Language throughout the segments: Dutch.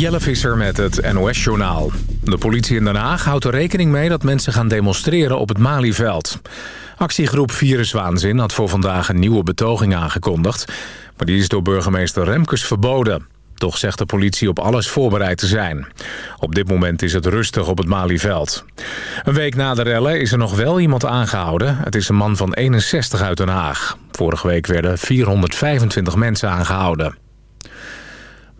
Jelle Visser met het NOS-journaal. De politie in Den Haag houdt er rekening mee dat mensen gaan demonstreren op het Malieveld. Actiegroep Viruswaanzin had voor vandaag een nieuwe betoging aangekondigd... maar die is door burgemeester Remkes verboden. Toch zegt de politie op alles voorbereid te zijn. Op dit moment is het rustig op het Malieveld. Een week na de rellen is er nog wel iemand aangehouden. Het is een man van 61 uit Den Haag. Vorige week werden 425 mensen aangehouden.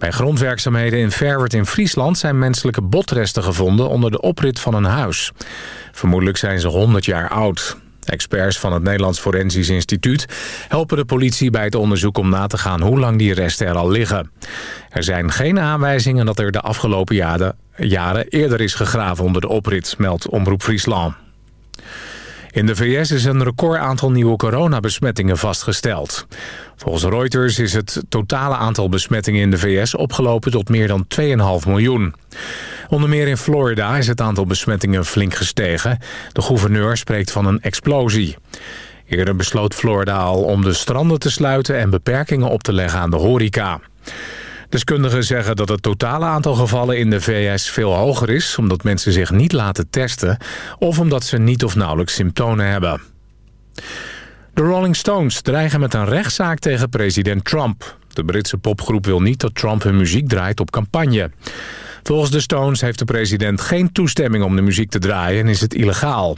Bij grondwerkzaamheden in Verwert in Friesland zijn menselijke botresten gevonden onder de oprit van een huis. Vermoedelijk zijn ze 100 jaar oud. Experts van het Nederlands Forensisch Instituut helpen de politie bij het onderzoek om na te gaan hoe lang die resten er al liggen. Er zijn geen aanwijzingen dat er de afgelopen jaren, jaren eerder is gegraven onder de oprit, meldt Omroep Friesland. In de VS is een record aantal nieuwe coronabesmettingen vastgesteld. Volgens Reuters is het totale aantal besmettingen in de VS opgelopen tot meer dan 2,5 miljoen. Onder meer in Florida is het aantal besmettingen flink gestegen. De gouverneur spreekt van een explosie. Eerder besloot Florida al om de stranden te sluiten en beperkingen op te leggen aan de horeca. Deskundigen zeggen dat het totale aantal gevallen in de VS veel hoger is... omdat mensen zich niet laten testen of omdat ze niet of nauwelijks symptomen hebben. De Rolling Stones dreigen met een rechtszaak tegen president Trump. De Britse popgroep wil niet dat Trump hun muziek draait op campagne. Volgens de Stones heeft de president geen toestemming om de muziek te draaien en is het illegaal.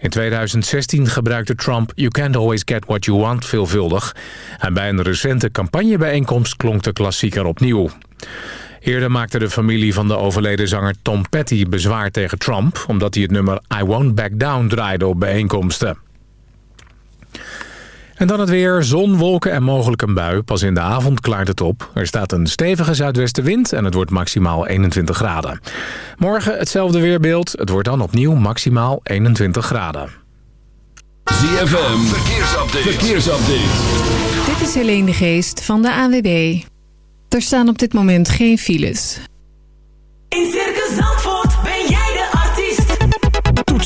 In 2016 gebruikte Trump You Can't Always Get What You Want veelvuldig. En bij een recente campagnebijeenkomst klonk de klassieker opnieuw. Eerder maakte de familie van de overleden zanger Tom Petty bezwaar tegen Trump... omdat hij het nummer I Won't Back Down draaide op bijeenkomsten. En dan het weer, zon, wolken en mogelijk een bui. Pas in de avond klaart het op. Er staat een stevige zuidwestenwind en het wordt maximaal 21 graden. Morgen hetzelfde weerbeeld. Het wordt dan opnieuw maximaal 21 graden. ZFM, verkeersupdate. verkeersupdate. Dit is Helene de Geest van de AWB. Er staan op dit moment geen files. In Circus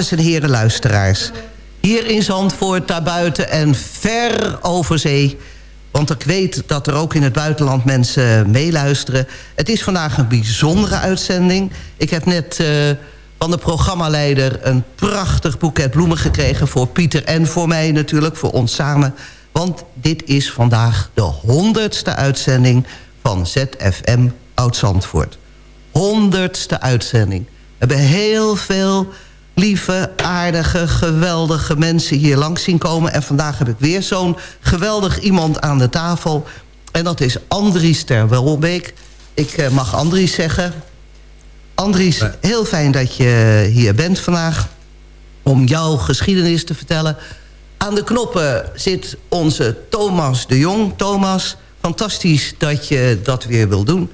Dames en heren luisteraars. Hier in Zandvoort, daarbuiten en ver over zee. Want ik weet dat er ook in het buitenland mensen meeluisteren. Het is vandaag een bijzondere uitzending. Ik heb net eh, van de programmaleider een prachtig boeket bloemen gekregen... voor Pieter en voor mij natuurlijk, voor ons samen. Want dit is vandaag de honderdste uitzending van ZFM Oud-Zandvoort honderdste uitzending. We hebben heel veel lieve, aardige, geweldige mensen hier langs zien komen. En vandaag heb ik weer zo'n geweldig iemand aan de tafel. En dat is Andries ter Welbeek. Ik eh, mag Andries zeggen. Andries, heel fijn dat je hier bent vandaag. Om jouw geschiedenis te vertellen. Aan de knoppen zit onze Thomas de Jong. Thomas, fantastisch dat je dat weer wil doen.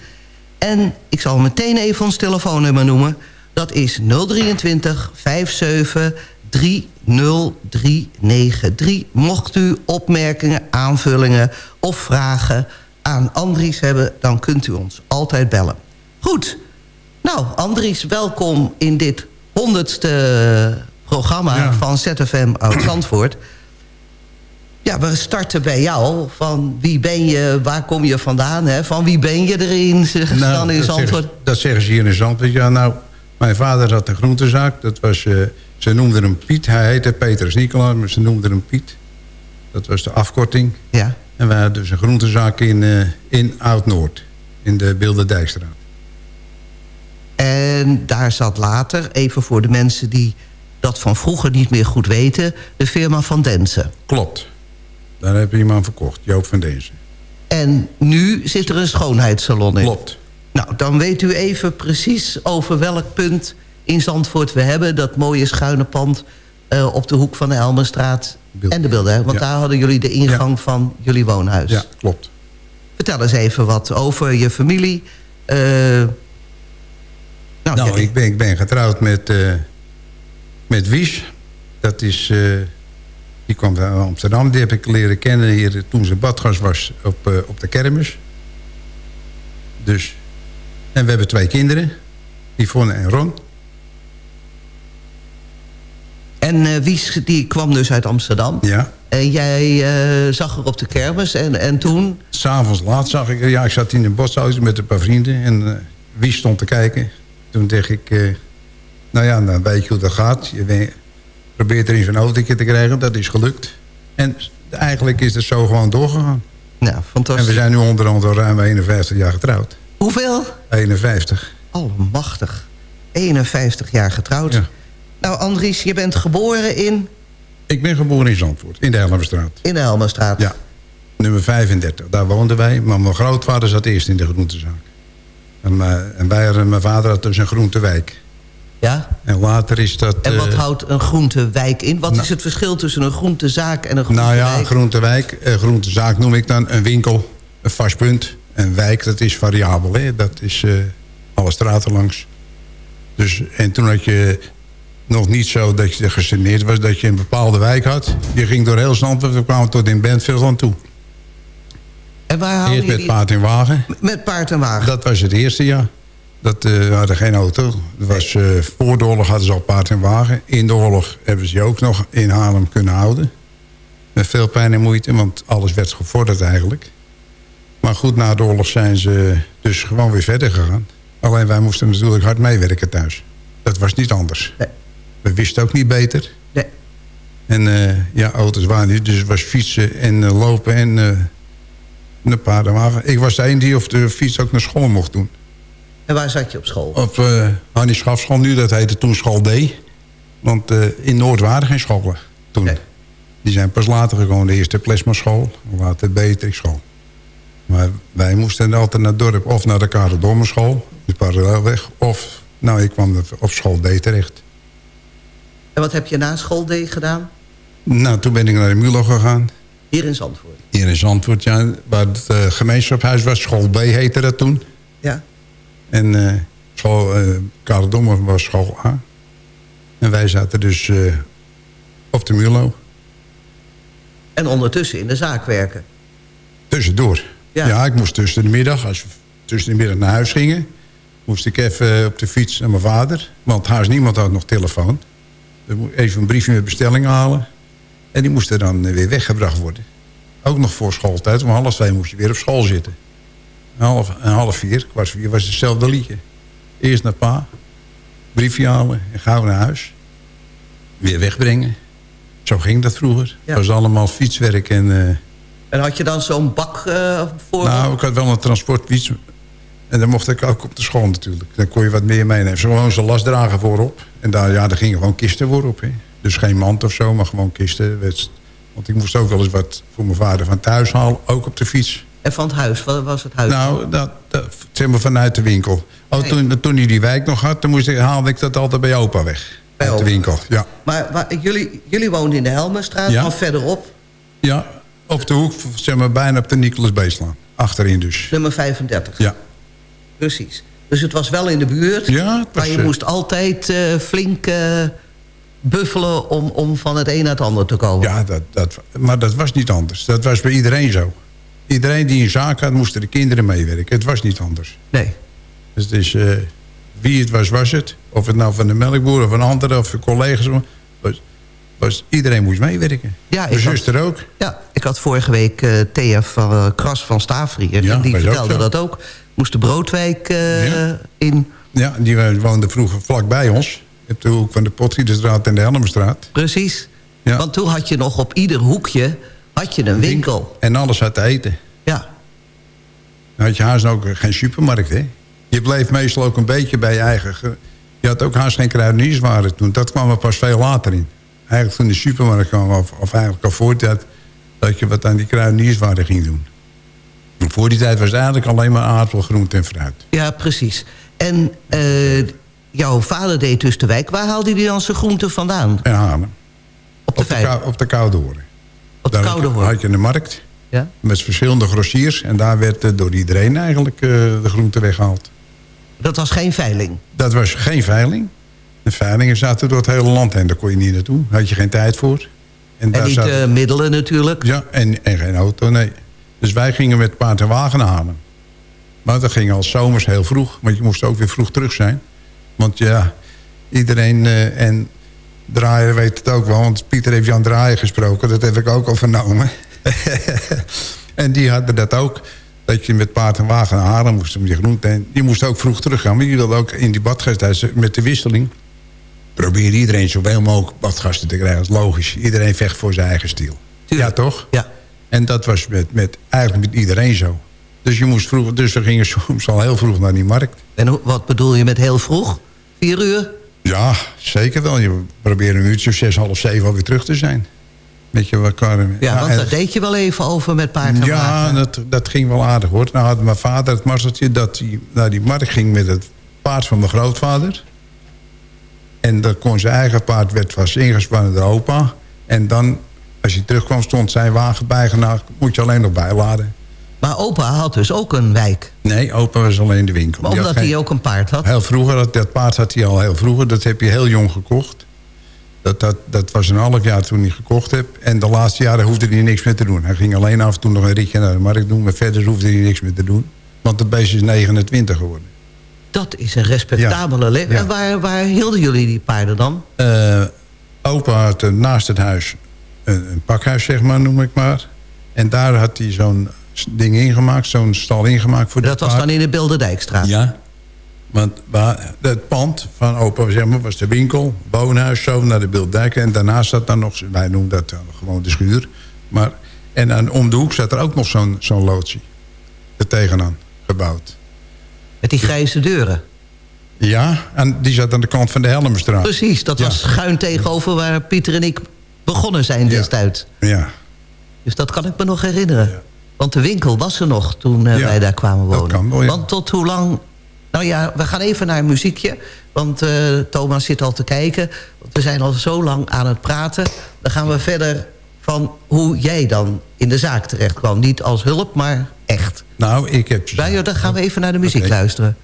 En ik zal meteen even ons telefoonnummer noemen. Dat is 023 57 30393. Mocht u opmerkingen, aanvullingen of vragen aan Andries hebben... dan kunt u ons altijd bellen. Goed. Nou, Andries, welkom in dit honderdste programma Ja. van ZFM Oud-Zandvoort. Ja, we starten bij jou. Van wie ben je, waar kom je vandaan? Hè? Van wie ben je erin Nou, in dat Zandvoort? zeggen, dat zeggen ze hier in Zandvoort. Ja, nou, mijn vader had een groentezaak. Dat was, eh, ze noemden hem Piet. Hij heette Petrus Nicolaas, maar ze noemden hem Piet. Dat was de afkorting. Ja. En wij hadden dus een groentezaak in, eh, in Oud-Noord. In de Bilderdijkstraat. En daar zat later, even voor de mensen die dat van vroeger niet meer goed weten... de firma Van Densen. Klopt. Daar heb je iemand verkocht, Joop van Dezen. En nu zit er een schoonheidssalon in. Klopt. Nou, dan weet u even precies over welk punt in Zandvoort we hebben. Dat mooie schuine pand eh, op de hoek van de Elmerstraat Beeld- en de Beelden. Want Ja. daar hadden jullie de ingang van jullie woonhuis. Ja, klopt. Vertel eens even wat over je familie. Eh, nou, Nou, ja, ik ben, ik ben getrouwd met, eh, met Wies. Dat is... die kwam uit Amsterdam. Die heb ik leren kennen hier toen ze badgast was op, op de kermis. Dus... En we hebben twee kinderen. Yvonne en Ron. En eh, Wies die kwam dus uit Amsterdam. Ja. En jij eh, zag haar op de kermis. En, en toen... S'avonds laat zag ik... Ja, ik zat in een boshuis met een paar vrienden. En eh Wies stond te kijken. Toen dacht ik... nou ja, dan weet je hoe dat gaat. Je probeert er in zo'n autootje te krijgen. Dat is gelukt. En eigenlijk is het zo gewoon doorgegaan. Nou, fantastisch. En we zijn nu onderhand al ruim 51 jaar getrouwd. Hoeveel? 51. Allemachtig. 51 jaar getrouwd. Ja. Nou, Andries, je bent geboren in, Ik ben geboren in Zandvoort, in de Helmerstraat. in de Helmerstraat. Ja, nummer 35. Daar woonden wij. Maar mijn grootvader zat eerst in de groentezaak. En, en wij mijn vader had dus een groentewijk. Ja? En later is dat... En wat eh, houdt een groentewijk in? Wat nou- is het verschil tussen een groentezaak en een Nou groentewijk? ja, groentewijk, eh, groentezaak noem ik dan een winkel, een vast punt. Een wijk, dat is variabel, hè? dat is eh, alle straten langs. Dus, en toen had je nog niet zo dat je gegeneerd was... dat je een bepaalde wijk had. Je ging door heel Zandvoort, we kwamen tot in Bentveld aan toe. En waar Eerst met paard en wagen. Met paard en wagen. Dat was het eerste jaar. Dat, we hadden geen auto. Dat was, eh, voor de oorlog hadden ze al paard en wagen. In de oorlog hebben ze die ook nog in Haarlem kunnen houden. Met veel pijn en moeite, want alles werd gevorderd eigenlijk. Maar goed, na de oorlog zijn ze dus gewoon weer verder gegaan. Alleen wij moesten natuurlijk hard meewerken thuis. Dat was niet anders. Nee. We wisten ook niet beter. Nee. En eh, ja, auto's waren niet. Dus het was fietsen en eh, lopen en eh een paardenwagen. Ik was de een die op de fiets ook naar school mocht doen. En waar zat je op school? Op uh, Hannie Schafschool nu, dat heette toen school D. Want uh, in Noord waren geen scholen. toen. Die zijn pas later gekomen. De eerste plasmaschool, later de school. Maar wij moesten altijd naar het dorp of naar de Karendommerschool, de parallelweg, of, nou, ik kwam op school D terecht. En wat heb je na school D gedaan? Nou, toen ben ik naar de Mulo gegaan. Hier in Zandvoort? Hier in Zandvoort, ja. Waar het uh, gemeenschapshuis was, school B heette dat toen. Ja. En uh, school uh, Karendomme was school A. En wij zaten dus uh, op de Mulo. En ondertussen in de zaak werken? Tussendoor. Ja. ja, ik moest tussen de middag, als we tussen de middag naar huis gingen... moest ik even op de fiets naar mijn vader. Want haast niemand had nog telefoon. Even een briefje met bestelling halen. En die moest er dan weer weggebracht worden. Ook nog voor schooltijd. Om half twee moest je weer op school zitten. En half, en half vier, kwart vier, was hetzelfde liedje. Eerst naar pa. Briefje halen en gauw naar huis. Weer wegbrengen. Zo ging dat vroeger. Het was allemaal fietswerk en... Uh, en had je dan zo'n bak uh, voor? Nou, ik had wel een transportfiets. En dan mocht ik ook op de school natuurlijk. Dan kon je wat meer meenemen. Zo gewoon zo'n lastdrager voorop. En daar, ja, daar gingen gewoon kisten voorop. Hè. Dus geen mand of zo, maar gewoon kisten. Want ik moest ook wel eens wat voor mijn vader van thuis halen. Ook op de fiets. En van het huis? Wat was het huis? Nou, dat, dat, zeg maar vanuit de winkel. Oh, toen, toen hij die wijk nog had, moest ik, haalde ik dat altijd bij opa weg. Bij uit de winkel, ja. Maar, maar jullie, jullie woonden in de Helmenstraat, ja. verderop? Ja, op de hoek, zeg maar bijna op de Nicolas Beeslaan. Achterin dus. Nummer 35? Ja. Precies. Dus het was wel in de buurt. Ja, was, maar je moest altijd uh, flink uh, buffelen om, om van het een naar het ander te komen. Ja, dat, dat, maar dat was niet anders. Dat was bij iedereen zo. Iedereen die een zaak had, moesten de kinderen meewerken. Het was niet anders. Nee. Dus het is, uh, wie het was, was het. Of het nou van de melkboer of een andere of collega's was. Was iedereen moest meewerken. Ja, Mijn zuster ook. Ja, ik had vorige week uh, Thea van uh, Kras van Stavrier. Ja, die vertelde ook dat ook. Moest de Broodwijk ja. in. Ja, die woonde vroeger vlakbij ons. Op de hoek van de Potgieterstraat en de Helmerstraat. Precies. Ja. Want toen had je nog op ieder hoekje had je een winkel. En alles had te eten. Ja. Dan had je haast ook geen supermarkt, hè? Je bleef meestal ook een beetje bij je eigen... Je had ook haast geen kruidenierswaren toen. Dat kwam er pas veel later in. Eigenlijk toen de supermarkt kwam, of, of eigenlijk al voor dat... dat je wat aan die kruidenierswaren ging doen. voor die tijd was het eigenlijk alleen maar aardappel, groente en fruit. Ja, precies. En uh, jouw vader deed dus de wijk. Waar haalde hij dan zijn groenten vandaan? In Haarlem. Op de, op de, op de Koude Horen. Op de Koude Horen. had je de markt. Ja? Met verschillende grossiers. En daar werd door iedereen eigenlijk uh, de groente weggehaald. Dat was geen veiling? Dat was geen veiling. De veilingen zaten door het hele land heen. Daar kon je niet naartoe. Daar had je geen tijd voor. En, en niet zaten... middelen natuurlijk? Ja, en, en geen auto, nee. Dus wij gingen met paard en wagen. Maar dat ging al zomers heel vroeg. Want je moest ook weer vroeg terug zijn. Want ja, iedereen... Uh, en Draaier weet het ook wel. Want Pieter heeft Jan Draaier gesproken. Dat heb ik ook al vernomen. en die hadden dat ook. Dat je met paard en wagen naar Haarlem moest om je groente. En je moest ook vroeg teruggaan. Maar je wilde ook in die badgast met de wisseling... probeer iedereen zoveel mogelijk badgasten te krijgen. Dat is logisch. Iedereen vecht voor zijn eigen stiel. Ja, toch? Ja. En dat was met, met, eigenlijk met iedereen zo. Dus, je moest vroeg, dus we gingen soms al heel vroeg naar die markt. En wat bedoel je met heel vroeg? Vier uur? Ja, zeker wel. Je probeert een uurtje of zes, half zeven alweer terug te zijn. Met je elkaar. Ja, ja, want daar deed je wel even over met paard Ja, dat, dat ging wel aardig hoor. Nou had mijn vader het mazzeltje dat hij naar die markt ging met het paard van mijn grootvader. En dat kon zijn eigen paard, werd was ingespannen door opa. En dan, als hij terugkwam, stond zijn wagen bijgenaamd. Moet je alleen nog bijladen. Maar opa had dus ook een wijk? Nee, opa was alleen in de winkel. Maar omdat hij ook een paard had? Heel vroeger, dat, dat paard had hij al heel vroeger. Dat heb je heel jong gekocht. Dat, dat, dat was een half jaar toen hij gekocht heb. En de laatste jaren hoefde hij niks meer te doen. Hij ging alleen af en toe nog een ritje naar de markt doen. Maar verder hoefde hij niks meer te doen. Want de beest is 29 geworden. Dat is een respectabele leven. En waar, waar hielden jullie die paarden dan? Uh, opa had uh, naast het huis een, een, pakhuis, zeg maar, noem ik maar. En daar had hij zo'n ding ingemaakt, zo'n stal ingemaakt voor Dat was paard. dan in de Bilderdijkstraat? Ja. Want waar, het pand van opa zeg maar, was de winkel, woonhuis zo naar de Bilderdijk. En daarnaast zat dan nog, wij noemen dat gewoon de schuur. Maar, en aan, om de hoek zat er ook nog zo'n zo'n loodsie. Er tegenaan gebouwd. Met die grijze deuren? Ja, en die zat aan de kant van de Helmerstraat. Precies, dat Ja. was schuin tegenover waar Pieter en ik begonnen zijn destijds. Ja. Dus dat kan ik me nog herinneren. Want de winkel was er nog toen eh, Ja, wij daar kwamen wonen. kan ja. Want tot hoe lang... Nou ja, we gaan even naar een muziekje. Want eh, Thomas zit al te kijken. Want we zijn al zo lang aan het praten. Dan gaan we verder van hoe jij dan in de zaak terecht kwam. Niet als hulp, maar echt. Nou, ik heb... Nou ja, dan gaan we even naar de muziek luisteren.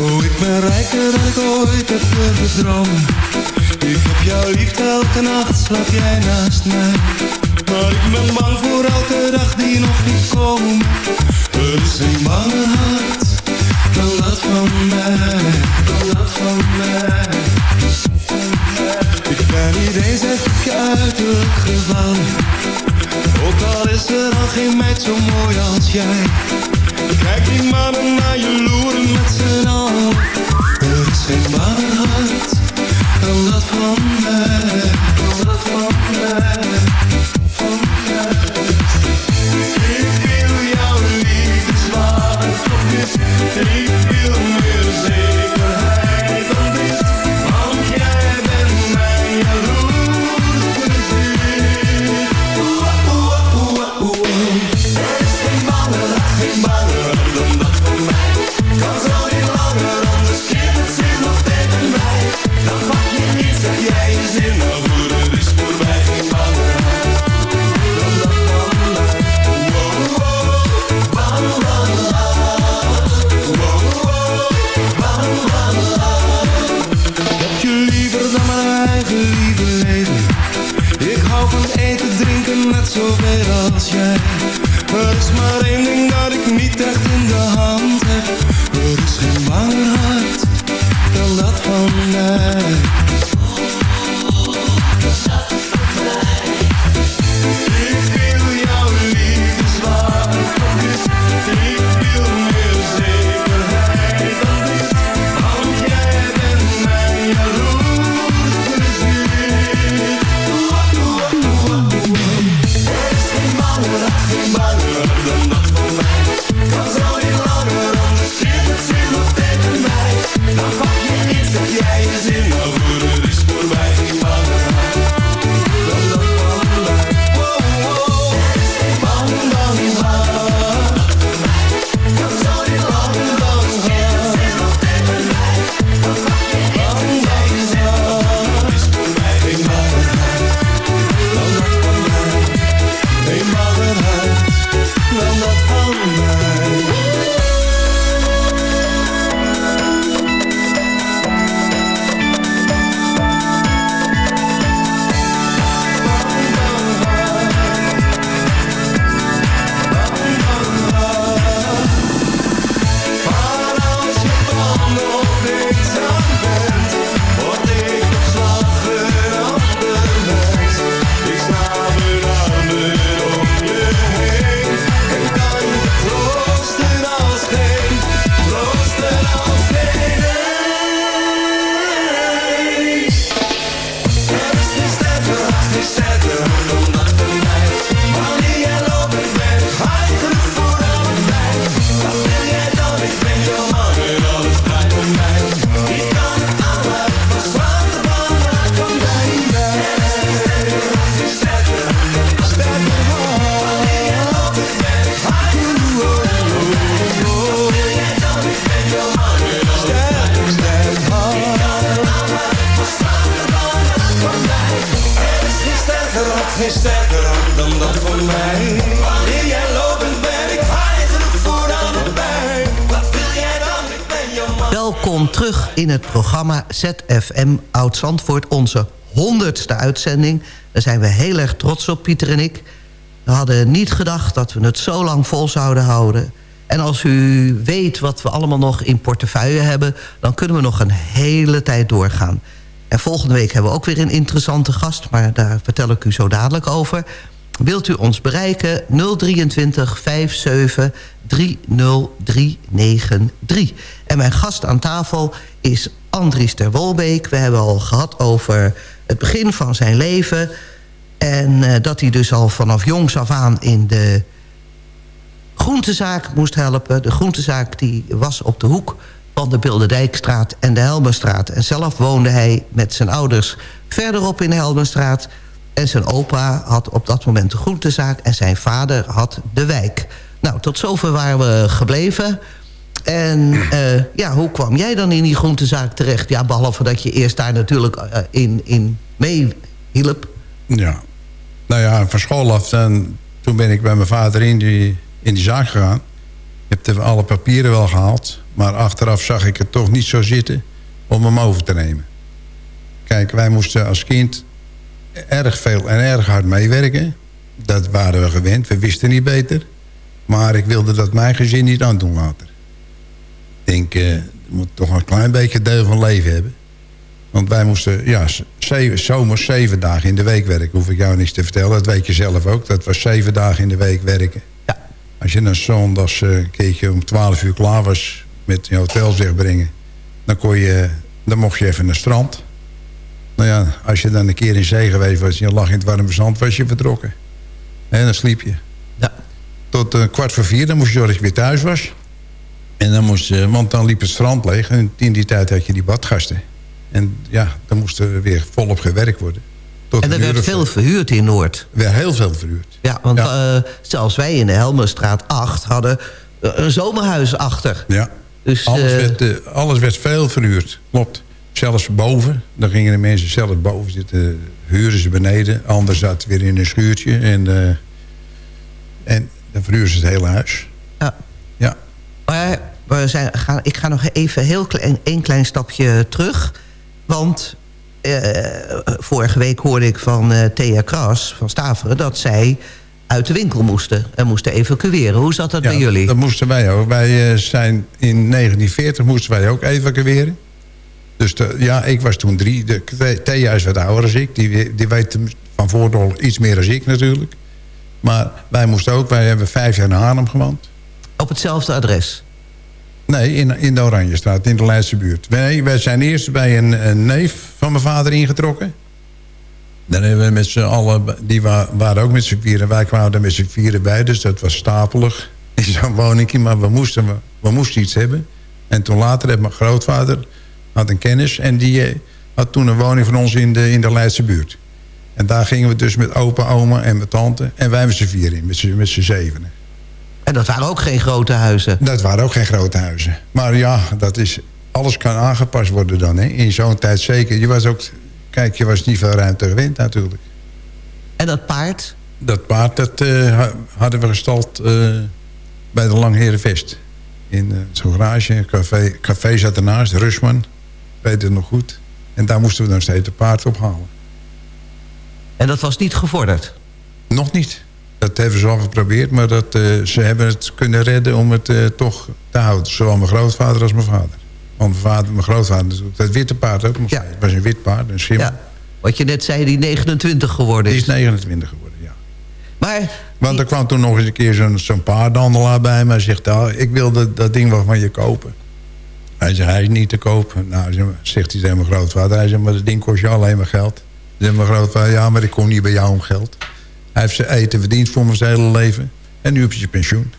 Oh, ik ben rijker dan ik ooit heb dromen. Ik heb jou lief, elke nacht slaap jij naast mij. Maar ik ben bang voor elke dag die nog niet komt. Is geen banger hart dan dat van mij. Dan dat van mij. Ik ben eens echt op je uiterlijk. Ook al is er al geen meid zo mooi als jij. Kijk die mannen naar je loeren met z'n allen. Er is geen banger hart dan dat van mij. Dan dat van mij. Ik wil jouw liefdeswaard toch niet. Ik het programma ZFM Oud-Zandvoort. Onze honderdste uitzending. Daar zijn we heel erg trots op, Pieter en ik. We hadden niet gedacht dat we het zo lang vol zouden houden. En als u weet wat we allemaal nog in portefeuille hebben... dan kunnen we nog een hele tijd doorgaan. En volgende week hebben we ook weer een interessante gast... maar daar vertel ik u zo dadelijk over. Wilt u ons bereiken? 023 57 30393. En mijn gast aan tafel is Andries ter Wolbeek. We hebben al gehad over het begin van zijn leven... en eh, dat hij dus al vanaf jongs af aan in de groentezaak moest helpen. De groentezaak die was op de hoek van de Bilderdijkstraat en de Helmerstraat. En zelf woonde hij met zijn ouders verderop in de Helmerstraat. En zijn opa had op dat moment de groentezaak... en zijn vader had de wijk. Nou, tot zover waren we gebleven. En eh, ja, hoe kwam jij dan in die groentezaak terecht? Ja, behalve dat je eerst daar natuurlijk uh, in, in meehielp. Ja. Nou ja, van school af, dan, toen ben ik bij mijn vader in die, in die zaak gegaan. Ik heb alle papieren wel gehaald. Maar achteraf zag ik het toch niet zo zitten om hem over te nemen. Kijk, wij moesten als kind erg veel en erg hard meewerken. Dat waren we gewend, we wisten niet beter. Maar ik wilde dat mijn gezin niet aandoen later. Ik denk, uh, moet toch een klein beetje deel van leven hebben. Want wij moesten, ja, zeven, zomers zeven dagen in de week werken. Hoef ik jou niks te vertellen, dat weet je zelf ook. Dat was zeven dagen in de week werken. Ja. Als je een zondags uh, een keertje om twaalf uur klaar was met je hotel wegbrengen... Dan, kon je, dan mocht je even naar het strand. Nou ja, als je dan een keer in zee geweest was... en je lag in het warme zand, was je vertrokken. En dan sliep je. Ja. Tot uh, kwart voor vier, dan moest je zorgen dat je weer thuis was. En dan moest, uh, want dan liep het strand leeg. En in die tijd had je die badgasten. En ja, dan moest er weer volop gewerkt worden. Tot en er werd veel verhuurd in Noord. Er werd heel veel verhuurd. Ja, want ja. Uh, zelfs wij in de Helmerstraat 8 hadden een zomerhuis achter. Ja, dus, alles, werd, alles werd veel verhuurd. Klopt. Zelfs boven. Dan gingen de mensen zelf boven zitten. Huren ze beneden. Anders zat weer in een schuurtje. En, uh, en dan verhuurden ze het hele huis. Ja. Ja. Maar we zijn, gaan, ik ga nog even heel klein, een klein stapje terug. Want uh, vorige week hoorde ik van uh, Thea Kras van Staveren... dat zij uit de winkel moesten en moesten evacueren. Hoe zat dat ja, bij jullie? dat moesten wij ook. Wij zijn in 1940 moesten wij ook evacueren. Dus de, ja, ik was toen drie. De, Thea is wat ouder dan ik. Die, die weet van voordeel iets meer dan ik natuurlijk. Maar wij moesten ook. Wij hebben vijf jaar in Haarlem gewoond. Op hetzelfde adres? Nee, in, in de Oranjestraat, in de Leidse buurt. Wij, wij zijn eerst bij een, een neef van mijn vader ingetrokken. Dan hebben we met z'n allen, die wa waren ook met z'n vieren. Wij kwamen er met z'n vieren bij, dus dat was stapelig in zo'n woningje. Maar we moesten, we, we moesten iets hebben. En toen later heb mijn grootvader had een kennis... en die eh, had toen een woning van ons in de, in de Leidse buurt. En daar gingen we dus met opa, oma en mijn tante... en wij met z'n vieren in, met z'n, met z'n zevenen. En dat waren ook geen grote huizen? Dat waren ook geen grote huizen. Maar ja, dat is, alles kan aangepast worden dan. Hè? In zo'n tijd zeker. Je was ook, kijk, je was niet veel ruimte gewend natuurlijk. En dat paard? Dat paard, dat uh, hadden we gestald uh, bij de Langherenvest. In uh, zo'n garage, café, café zat ernaast, Rusman. Weet het nog goed. En daar moesten we dan steeds het paard ophalen. En dat was niet gevorderd? Nog niet. Dat hebben ze al geprobeerd, maar dat, uh, ze hebben het kunnen redden om het uh, toch te houden. Zowel mijn grootvader als mijn vader. Want mijn, vader, mijn grootvader, dat witte paard ook nog ja. Het was een wit paard, een schimmel. Ja. Wat je net zei, die 29 geworden is. Die is 29 geworden, ja. Maar, Want er kwam toen nog eens een keer zo'n zo'n paardhandelaar bij me. Hij zegt, oh, ik wil dat, dat ding wel van je kopen. Hij zegt, hij is niet te kopen. Nou, zegt hij tegen mijn grootvader. Hij zegt, maar dat ding kost je alleen maar geld. Zegt mijn grootvader, ja, maar ik kom niet bij jou om geld. Hij heeft zijn eten verdiend voor mijn hele leven. En nu heb je pensioen.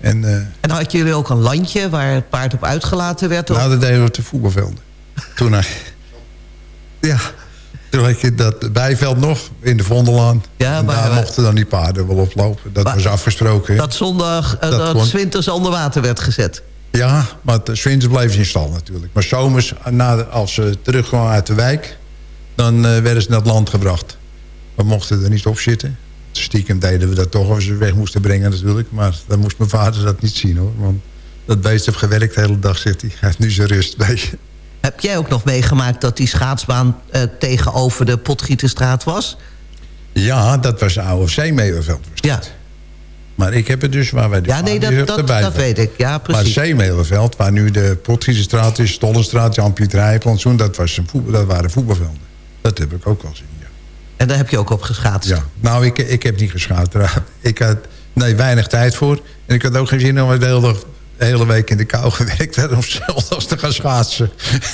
En, uh, en had jullie ook een landje waar het paard op uitgelaten werd? Nou, dat deden we op de voetbalvelden. toen hij... Ja, toen had je dat bijveld nog in de Vondellaan. Ja, en maar, daar mochten dan die paarden wel oplopen. Dat was afgesproken. Dat zondag, uh, dat, dat winters onder water werd gezet. Ja, maar zwinters bleven ze in stal natuurlijk. Maar zomers, na de, als ze terugkwamen uit de wijk... dan uh, werden ze naar het land gebracht. We mochten er niet op zitten. Stiekem deden we dat toch als ze weg moesten brengen natuurlijk. Maar dan moest mijn vader dat niet zien hoor. Want dat beest heeft gewerkt de hele dag, zegt hij. Hij heeft nu zijn rust je. Heb jij ook nog meegemaakt dat die schaatsbaan uh, tegenover de Potgieterstraat was? Ja, dat was de oude Zeemeeuwenveld. Ja. Maar ik heb het dus waar wij de Ja, nee, dat, dat, dat weet ik. Ja, precies. Maar Zeemeeuwenveld, waar nu de Potgieterstraat is... Stollenstraat, Jan-Piet Rijplantsoen, dat, was een voetbal, dat waren voetbalvelden. Dat heb ik ook wel gezien, ja. En daar heb je ook op geschaatst? Ja. Nou, ik, ik heb niet geschaatst. Ik had nee, weinig tijd voor. En ik had ook geen zin om de hele, de hele week in de kou gewerkt werd... om zelfs te gaan schaatsen.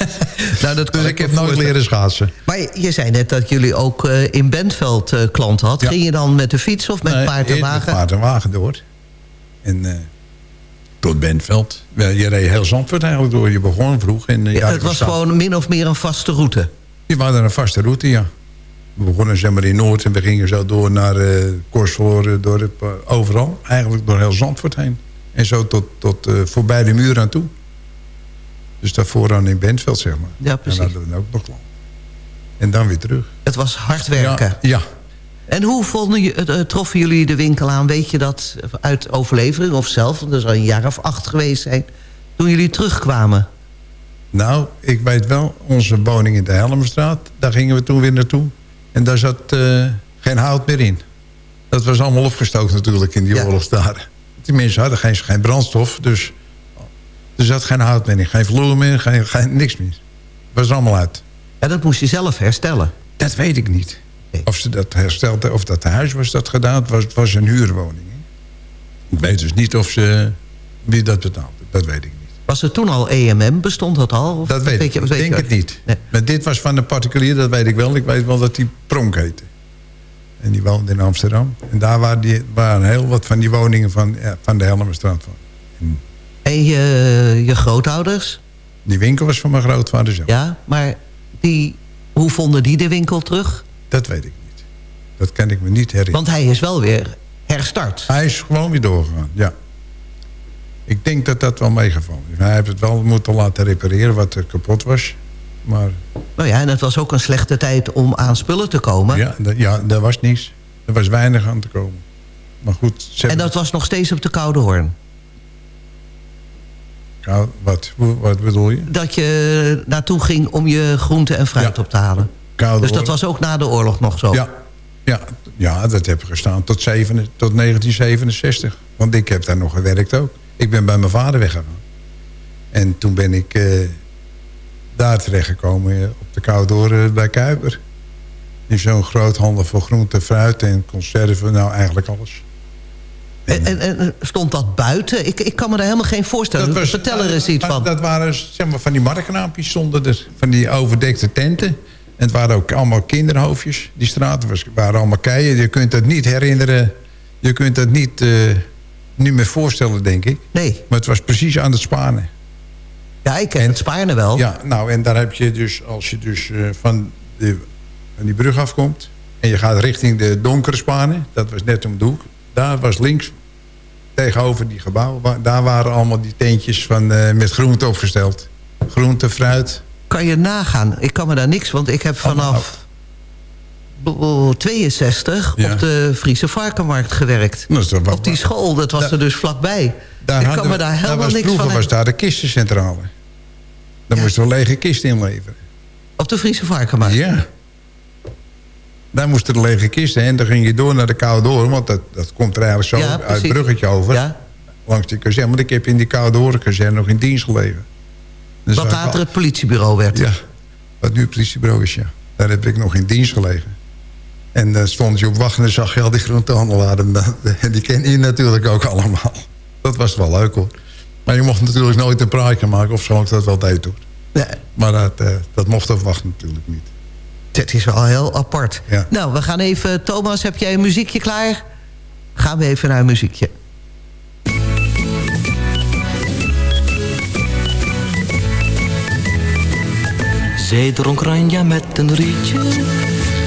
nou, dat dus ik, ik heb nooit leren schaatsen. Maar je zei net dat jullie ook uh, in Bentveld uh, klant had. Ja. Ging je dan met de fiets of met nee, paard en wagen? met paard en wagen door. En eh, tot Bentveld. Je reed heel Zandvoort eigenlijk door. Je begon vroeg. En, Ja, het was gewoon min of meer een vaste route. Je had een vaste route, ja. We begonnen zeg maar in Noord en we gingen zo door naar uh, Korsvoor, eh, overal. Eigenlijk door heel Zandvoort heen. En zo tot, tot eh, voorbij de muur aan toe. Dus daarvoor dan in Bentveld, zeg maar. Ja, precies. En dan ook nog lang. En dan weer terug. Het was hard werken. Ja, ja. En hoe vonden je, eh, troffen jullie de winkel aan? Weet je dat uit overlevering of zelf? Want dat zou een jaar of acht geweest zijn. Toen jullie terugkwamen. Nou, ik weet wel, onze woning in de Helmstraat... daar gingen we toen weer naartoe. En daar zat eh, geen hout meer in. Dat was allemaal opgestookt natuurlijk in die Ja. oorlogsdagen. Die mensen hadden geen, geen brandstof, dus er zat geen hout meer in. Geen vloer meer, geen, geen, niks meer. Het was allemaal uit. Ja, dat moest je zelf herstellen. Dat weet ik niet. Of ze dat herstelden, of dat huis was dat gedaan. Het was, het was een huurwoning. hè. Ik weet dus niet of ze, wie dat betaalde. Dat weet ik niet. Was er toen al EMM? Bestond dat al? Of Dat weet ik. je- Ik weet denk je- het niet. Nee. Maar dit was van een particulier, dat weet ik wel. Ik weet wel dat die Pronk heette. En die woonde in Amsterdam. En daar waren, die, waren heel wat van die woningen van, ja, van de Helmerstraat van. En je, je grootouders? Die winkel was van mijn grootvader zelf. Ja, maar die, hoe vonden die de winkel terug? Dat weet ik niet. Dat kan ik me niet herinneren. Want hij is wel weer herstart. Hij is gewoon weer doorgegaan, ja. Ik denk dat dat wel meegevallen is. Hij heeft het wel moeten laten repareren wat er kapot was. Maar Nou ja, en het was ook een slechte tijd om aan spullen te komen. ja, ja, er was niets. Er was weinig aan te komen. Maar goed, En dat was nog steeds op de Koude Hoorn. Nou, wat, wat bedoel je? Dat je naartoe ging om je groente en fruit op te halen. Koude dus dat was ook na de oorlog nog zo. Ja, ja, ja dat heb gestaan tot, zeven, tot 1967. Want ik heb daar nog gewerkt ook. Ik ben bij mijn vader weggegaan. En toen ben ik eh, daar terechtgekomen eh, op de Koudoor eh, bij Kuiper. In zo'n groothandel voor groente, fruit en conserven. Nou, eigenlijk alles. En, en, en stond dat buiten? Ik, ik kan me daar helemaal geen voorstellen. Vertel er eens iets van. Dat waren zeg maar, van die markraampjes stonden er. Van die overdekte tenten. En het waren ook allemaal kinderhoofdjes. Die straten was, waren allemaal keien. Je kunt dat niet herinneren. Je kunt dat niet, niet meer voorstellen, denk ik. Nee. Maar het was precies aan het Spanen. Ja, ik ken het Spaarne wel. Ja, nou, en daar heb je dus... Als je dus eh, van, de, van die brug afkomt... en je gaat richting de donkere Spanen... dat was net om de hoek. Daar was links tegenover die gebouwen... wa- daar waren allemaal die tentjes van, eh, met groente opgesteld. Groente, fruit. Kan je nagaan? Ik kan me daar niks, want ik heb vanaf 62 Ja. op de Friese Varkenmarkt gewerkt. Op die school, dat was er dus vlakbij. Daar ik kan me daar helemaal niks vroeger van was daar de kistencentrale. Daar moesten we lege kisten inleveren. Op de Friese Varkenmarkt? Ja. Daar moesten de lege kisten en dan ging je door naar de Koude want dat, dat komt er eigenlijk zo uit het bruggetje over. Langs die kazerne. Want ik heb in die Koude kazerne nog in dienst gelegen. Dus Wat later het politiebureau werd. Ja, wat nu het politiebureau is, ja. Daar heb ik nog in dienst gelegen. En dan stond je op wacht en dan zag je al die groentehandelaren. En die ken je natuurlijk ook allemaal. Dat was wel leuk hoor. Maar je mocht natuurlijk nooit een praatje maken of zo ik dat wel deed hoor. Nee. Maar dat, eh, dat mocht op wacht natuurlijk niet. Het is wel heel apart. Ja. Nou, we gaan even... Thomas, heb jij een muziekje klaar? Gaan we even naar een muziekje. Zij dronk ranja met een rietje,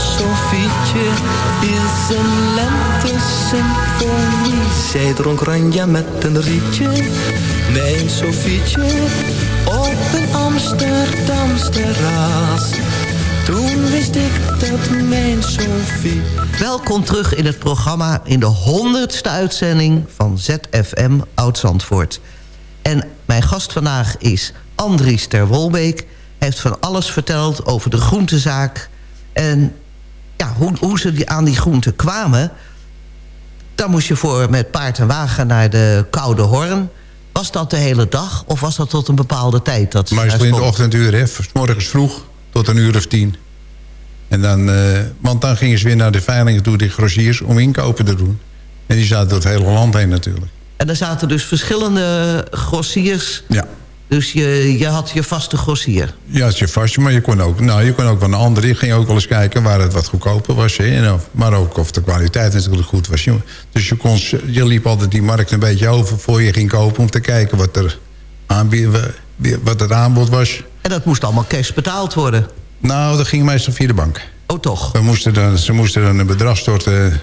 Sofietje is een lente-symfonie. Zij dronk ranja met een rietje, mijn Sofietje, op een Amsterdams terras. Toen wist ik dat mijn Sofie... Welkom terug in het programma in de honderdste uitzending van ZFM Oud-Zandvoort. En mijn gast vandaag is Andries ter Wolbeek. Hij heeft van alles verteld over de groentezaak. En ja, hoe, hoe ze die, aan die groenten kwamen... daar moest je voor met paard en wagen naar de Koude Horn. Was dat de hele dag of was dat tot een bepaalde tijd? Dat Meestal in de ochtenduur, hè. S morgens vroeg tot een uur of tien. En dan, eh, want dan gingen ze weer naar de veilingen toe, die grossiers, om inkopen te doen. En die zaten door het hele land heen natuurlijk. En er zaten dus verschillende grossiers. Ja. Dus je, je had je vaste grossier. Ja, je vast, maar je kon ook, nou, je kon ook van een andere. Je ging ook wel eens kijken waar het wat goedkoper was. Hè, of, maar ook of de kwaliteit natuurlijk goed was. Dus je, kon, je liep altijd die markt een beetje over voor je ging kopen... om te kijken wat, er wat het aanbod was. En dat moest allemaal cash betaald worden. Nou, dat ging meestal via de bank. Oh, toch? We moesten dan, ze moesten dan een bedrag storten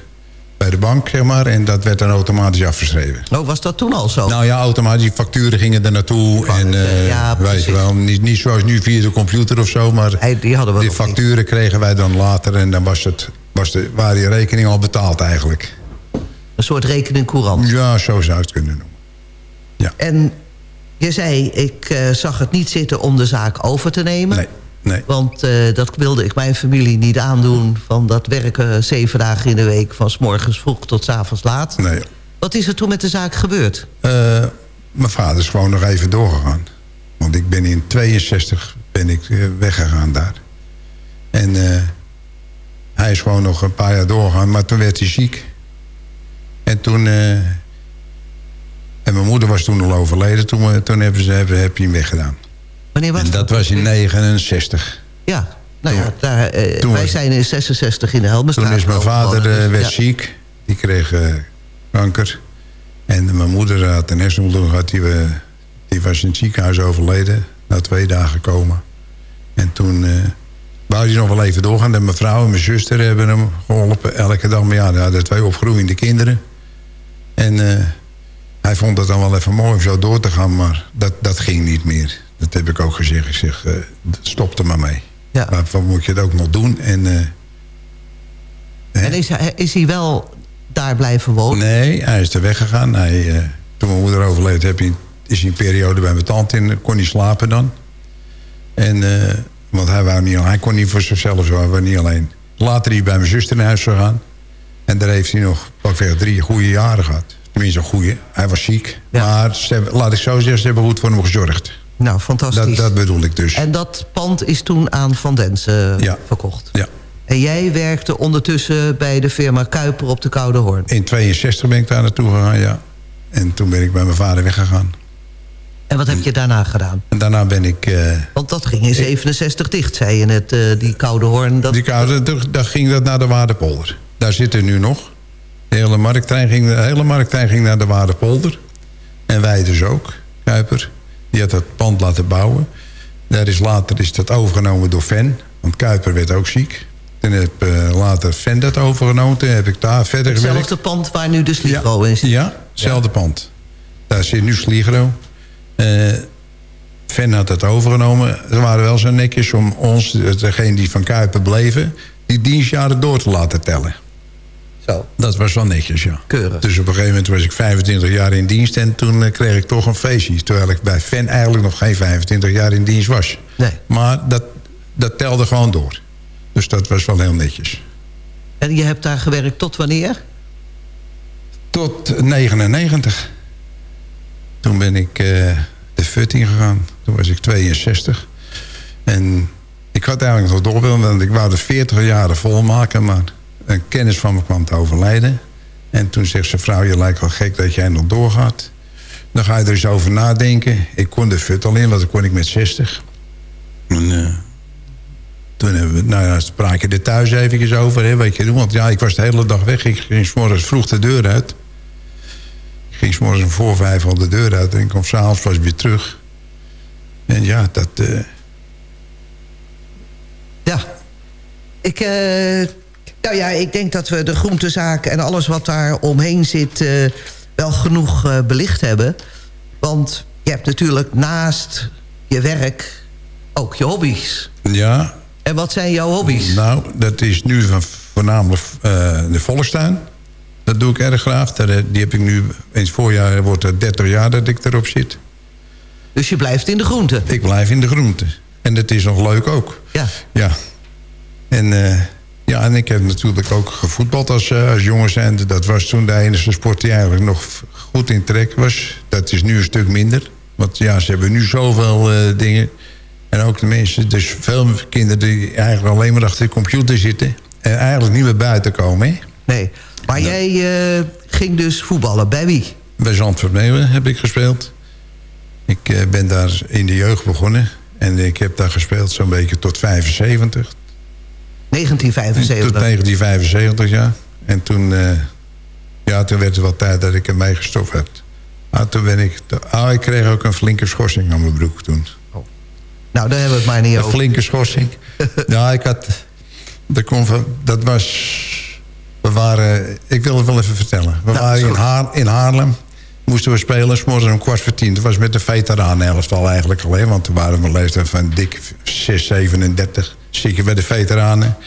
bij de bank, zeg maar. En dat werd dan automatisch afgeschreven. Oh, was dat toen al zo? Nou ja, automatisch. Die facturen gingen er naartoe. En eh ja, weet je wel, niet, niet zoals nu via de computer of zo. Maar die, hadden we die nog niet. facturen kregen wij dan later. En dan was het, was de, waren die rekening al betaald eigenlijk. Een soort rekeningcourant. Ja, zo zou je het kunnen noemen. En je zei, ik eh, zag het niet zitten om de zaak over te nemen. Nee, nee. Want eh, dat wilde ik mijn familie niet aandoen... van dat werken zeven dagen in de week... van s morgens vroeg tot s avonds laat. Nee. Wat is er toen met de zaak gebeurd? Eh, mijn vader is gewoon nog even doorgegaan. Want ik ben in 62 ben ik eh, weggegaan daar. En eh, hij is gewoon nog een paar jaar doorgegaan. Maar toen werd hij ziek. En toen... eh, en mijn moeder was toen al overleden. Toen, toen hebben ze hebben, heb je hem weggedaan. Wanneer was en dat was in 69. Ja, nou ja, daar, eh, wij was- zijn in 66 in de Helmenstraat. Toen is mijn vader eh, werd ja. ziek. Die kreeg eh, kanker. En mijn moeder had een hersenbloeding gehad. Die, we, die was in het ziekenhuis overleden. Na twee dagen komen. En toen eh wou hij nog wel even doorgaan. En mijn vrouw en mijn zuster hebben hem geholpen. Elke dag. Maar ja, die hadden twee opgroeiende kinderen. En hij vond het dan wel even mooi om zo door te gaan. Maar dat, dat ging niet meer. Dat heb ik ook gezegd. Ik zeg, eh, stop er maar mee. Ja. Waarvoor moet je het ook nog doen? En... eh, En is hij, is hij wel daar blijven wonen? Nee, hij is er weggegaan. Hij, eh, toen mijn moeder overleed heb hij, is hij een periode bij mijn tante in. Kon hij slapen dan. En, want hij, wou niet, hij kon niet voor zichzelf zo, hij was niet alleen. Later is hij bij mijn zuster naar huis gegaan. En daar heeft hij nog pakweg drie goede jaren gehad. Tenminste, een goede. Hij was ziek. Maar ze hebben, laat ik zo zeggen, ze hebben goed voor hem gezorgd. Nou, fantastisch. Dat, dat bedoel ik dus. En dat pand is toen aan Van Densen Ja. verkocht? Ja. En jij werkte ondertussen bij de firma Kuiper op de Koude Hoorn? In 62 ben ik daar naartoe gegaan, ja. En toen ben ik bij mijn vader weggegaan. En wat heb je daarna gedaan? En daarna ben ik... eh, Want dat ging in 67 dicht, zei je net, eh, die Koude Hoorn. Dat... Die koude, dan ging dat naar de Waardepolder. Daar zit er nu nog. De hele markttrein ging, de hele markttrein ging naar de Waardepolder. En wij dus ook, Kuiper. Die had dat pand laten bouwen. Daar is later is dat overgenomen door Ven. Want Kuiper werd ook ziek. Toen heb eh, later Ven dat overgenomen. Toen heb ik daar verder gewerkt. Hetzelfde pand waar nu de Sligro in zit. Ja, hetzelfde pand. Daar zit nu Sligro. Eh Ven had dat overgenomen. Ze waren wel zo netjes om ons, degene die van Kuipen bleven... die dienstjaren door te laten tellen. Zo. Dat was wel netjes, ja. Keurig. Dus op een gegeven moment was ik 25 jaar in dienst... en toen eh, kreeg ik toch een feestje. Terwijl ik bij Fan eigenlijk nog geen 25 jaar in dienst was. Nee. Maar dat, dat telde gewoon door. Dus dat was wel heel netjes. En je hebt daar gewerkt tot wanneer? Tot 99. Toen ben ik eh, de fut ingegaan. Toen was ik 62. En ik had eigenlijk nog door willen... want ik wou de 40 jaren volmaken... maar een kennis van me kwam te overlijden. En toen zegt zijn vrouw... je lijkt wel gek dat jij nog doorgaat. Dan ga je er eens over nadenken. Ik kon de fut al in, want dat kon ik met 60. En, eh, toen hebben we, nou ja, spraak je er thuis eventjes over, hè, weet je. Want ja, ik was de hele dag weg. Ik ging 's morgens vroeg de deur uit. Ik ging 's morgens om voor vijf al de deur uit. En ik kwam s'avonds pas weer terug. En ja, dat... eh, Ja. Ik, eh, nou ja, ik denk dat we de groentezaak en alles wat daar omheen zit... eh, wel genoeg eh, belicht hebben. Want je hebt natuurlijk naast je werk ook je hobby's. ja, En wat zijn jouw hobby's? nou, dat is nu van voornamelijk eh, de volkstuin. Dat doe ik erg graag. Die heb ik nu, het voorjaar wordt het 30 jaar dat ik erop zit. Dus je blijft in de groente? Ik blijf in de groente. En dat is nog leuk ook. Ja. Ja. En, ja, en ik heb natuurlijk ook gevoetbald als, eh, als jongen zijnde. Dat was toen de enige sport die eigenlijk nog goed in trek was. Dat is nu een stuk minder. Want ja, ze hebben nu zoveel eh, dingen. En ook de mensen, dus veel kinderen die eigenlijk alleen maar achter de computer zitten. En eigenlijk niet meer buiten komen. Hè? Nee. Maar jij eh, ging dus voetballen. Bij wie? Bij Zandvoort Meeuwen heb ik gespeeld. Ik ben daar in de jeugd begonnen. En ik heb daar gespeeld zo'n beetje tot 75. 1975. Tot 1975, ja. En toen, eh, ja, toen werd het wel tijd dat ik ermee gestopt heb. Ah, toen ben ik... Ah, ik kreeg ook een flinke schorsing aan mijn broek toen. Nou, daar hebben we het maar niet Een over. flinke schorsing. ja, ik had... Dat, kon van, dat was... We waren... Ik wil het wel even vertellen. We Nou, waren in, sorry. Haar, in Haarlem. Moesten we spelen, s'morgens om kwart voor tien. Dat was met de veteranen-elftal eigenlijk alleen. Want toen waren we leeftijd van dik 6, 37. Zitten bij de veteranen.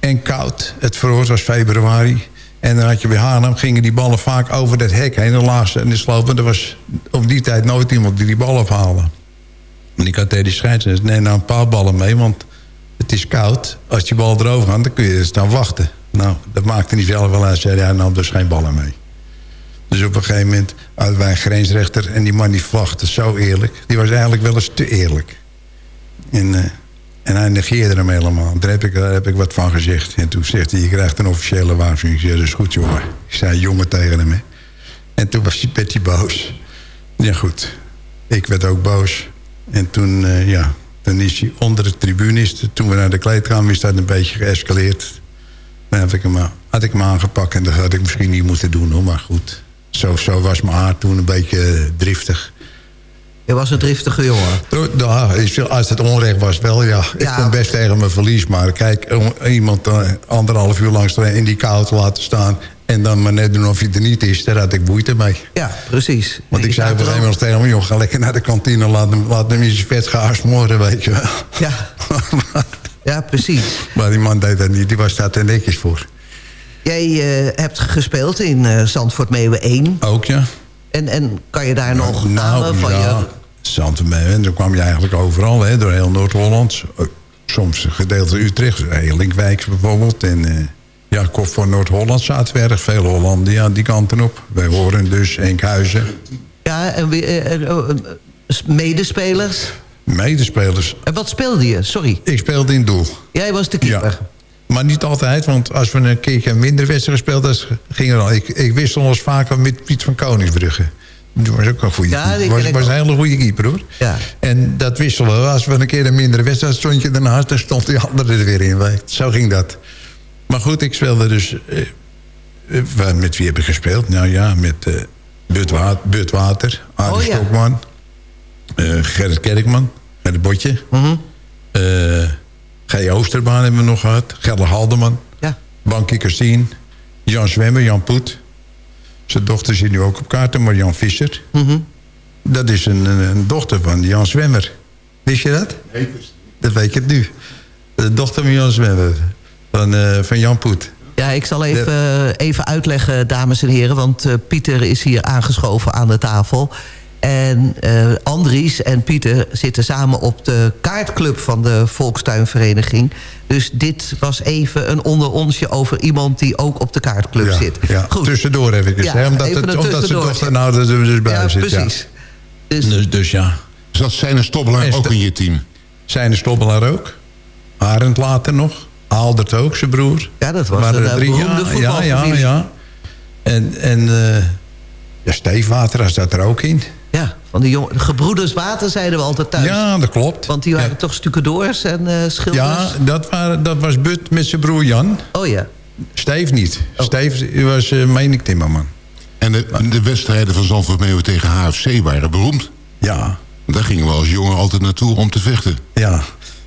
En koud. Het het was februari. En dan had je bij Haarlem, gingen die ballen vaak over dat hek heen. En laatste en de slopen. Er was op die tijd nooit iemand die die bal ophaalde. En ik had tegen die scheidsrechter, neem nou een paar ballen mee, want het is koud. Als die bal erover gaat, dan kun je staan wachten. Nou, dat maakte niet zelf wel uit. Zei hij, nam dus geen ballen mee. Dus op een gegeven moment hadden wij een grensrechter... en die man die vlagde zo eerlijk. Die was eigenlijk wel eens te eerlijk. En, eh, en hij negeerde hem helemaal. Daar heb, ik, daar heb ik wat van gezegd. En toen zegt hij, je krijgt een officiële waarschuwing. Ik zei, dat is goed, jongen. Ik zei, jongen tegen hem. En toen was hij, hij boos. Ja, goed. Ik werd ook boos. En toen, eh, ja, dan is hij onder de tribune. Toen we naar de kleedkamer is dat een beetje geëscaleerd. Dan heb ik hem, a- had ik hem aangepakt. En dat had ik misschien niet moeten doen, hoor. Maar goed, zo, zo was mijn haar toen een beetje eh, driftig. Je was een driftige jongen. Oh, Nou, is veel- als het onrecht was, wel ja. Ik kon best tegen mijn verlies. Maar kijk, iemand eh, anderhalf uur langs de- in die kou te laten staan... en dan maar net doen of hij er niet is, daar had ik moeite mee. Ja, precies. Want Je ik zei op een gegeven moment tegen hem... joh, ga lekker naar de kantine, laat hem, laat hem in zijn vet gaan smoren, weet je wel. Ja. ja, precies. maar die man deed dat niet, die was daar te netjes voor. Jij eh, hebt gespeeld in eh Zandvoort Meeuwen 1. Ook, ja. En, en kan je daar nog namen Nou, van ja, je... Zandvoort, en dan kwam je eigenlijk overal, hè, door heel Noord-Holland. Eh, Soms gedeelte Utrecht, heel Linkwijk bijvoorbeeld. En eh, ja, kop van Noord-Holland zaten we erg veel Hollanden ja, die kanten op. Wij horen dus Enkhuizen. Ja, en eh, eh, eh, eh, medespelers. Medespelers. En wat speelde je? Sorry. Ik speelde in doel. Jij was de keeper. Ja. Maar niet altijd, want als we een keertje een minder wedstrijd gespeeld hadden, ging er al. Ik, ik wissel ons vaker met Piet van Koningsbrugge. Die was ook een goede Ja, keeper. was, was een hele goede keeper hoor. Ja. En dat wisselen we. Als we een keer een mindere wedstrijd stond je ernaast, dan stond die andere er weer in. Zo ging dat. Maar goed, ik speelde dus. eh, eh, met wie heb ik gespeeld? Nou ja, met eh Bud, Wa- Bud Water, Arie Oh, ja. Stokman, eh, Gerrit Kerkman, Gerrit Botje. Eh, G. Oosterbaan hebben we nog gehad. Gerda Haldeman. Ja. Bankie Christine. Jan Zwemmer, Jan Poet. Zijn dochter zit nu ook op kaarten, maar Jan Visser. Mhm. Dat is een, een, dochter van Jan Zwemmer. Wist je dat? Nee, dat weet het nu. De dochter van Jan Zwemmer. Van, eh, van Jan Poet. Ja, ik zal even, even uitleggen, dames en heren... want eh, Pieter is hier aangeschoven aan de tafel. En eh, Andries en Pieter zitten samen op de kaartclub... van de Volkstuinvereniging. Dus dit was even een onder onsje over iemand... die ook op de kaartclub Ja, zit. ja. Tussendoor even, Ja, hè, omdat, even het, omdat zijn tussendoor. dochter nou er dus bij Ja, zit. precies. Ja. Dus, dus ja. Zat Zijne Stobbelaar ook in je team? Zijn Stobbelaar ook. Arend later nog. Aaldert ook, zijn broer. Ja, dat was Waren een er eh, drie, beroemde ja, ja, ja. En, en eh ja, Water zat er ook in. Ja, van die jongen, de gebroeders Water zeiden we altijd thuis. Ja, dat klopt. Want die waren toch stucadoors en eh schilders? Ja, dat, waren, dat was But met zijn broer Jan. Oh ja. Steve niet. Oh. Steve was, uh, meen ik, timmerman. En de, de wedstrijden van Zandvoort Meeuwen tegen HFC waren beroemd. Ja. Daar gingen we als jongen altijd naartoe om te vechten. Ja,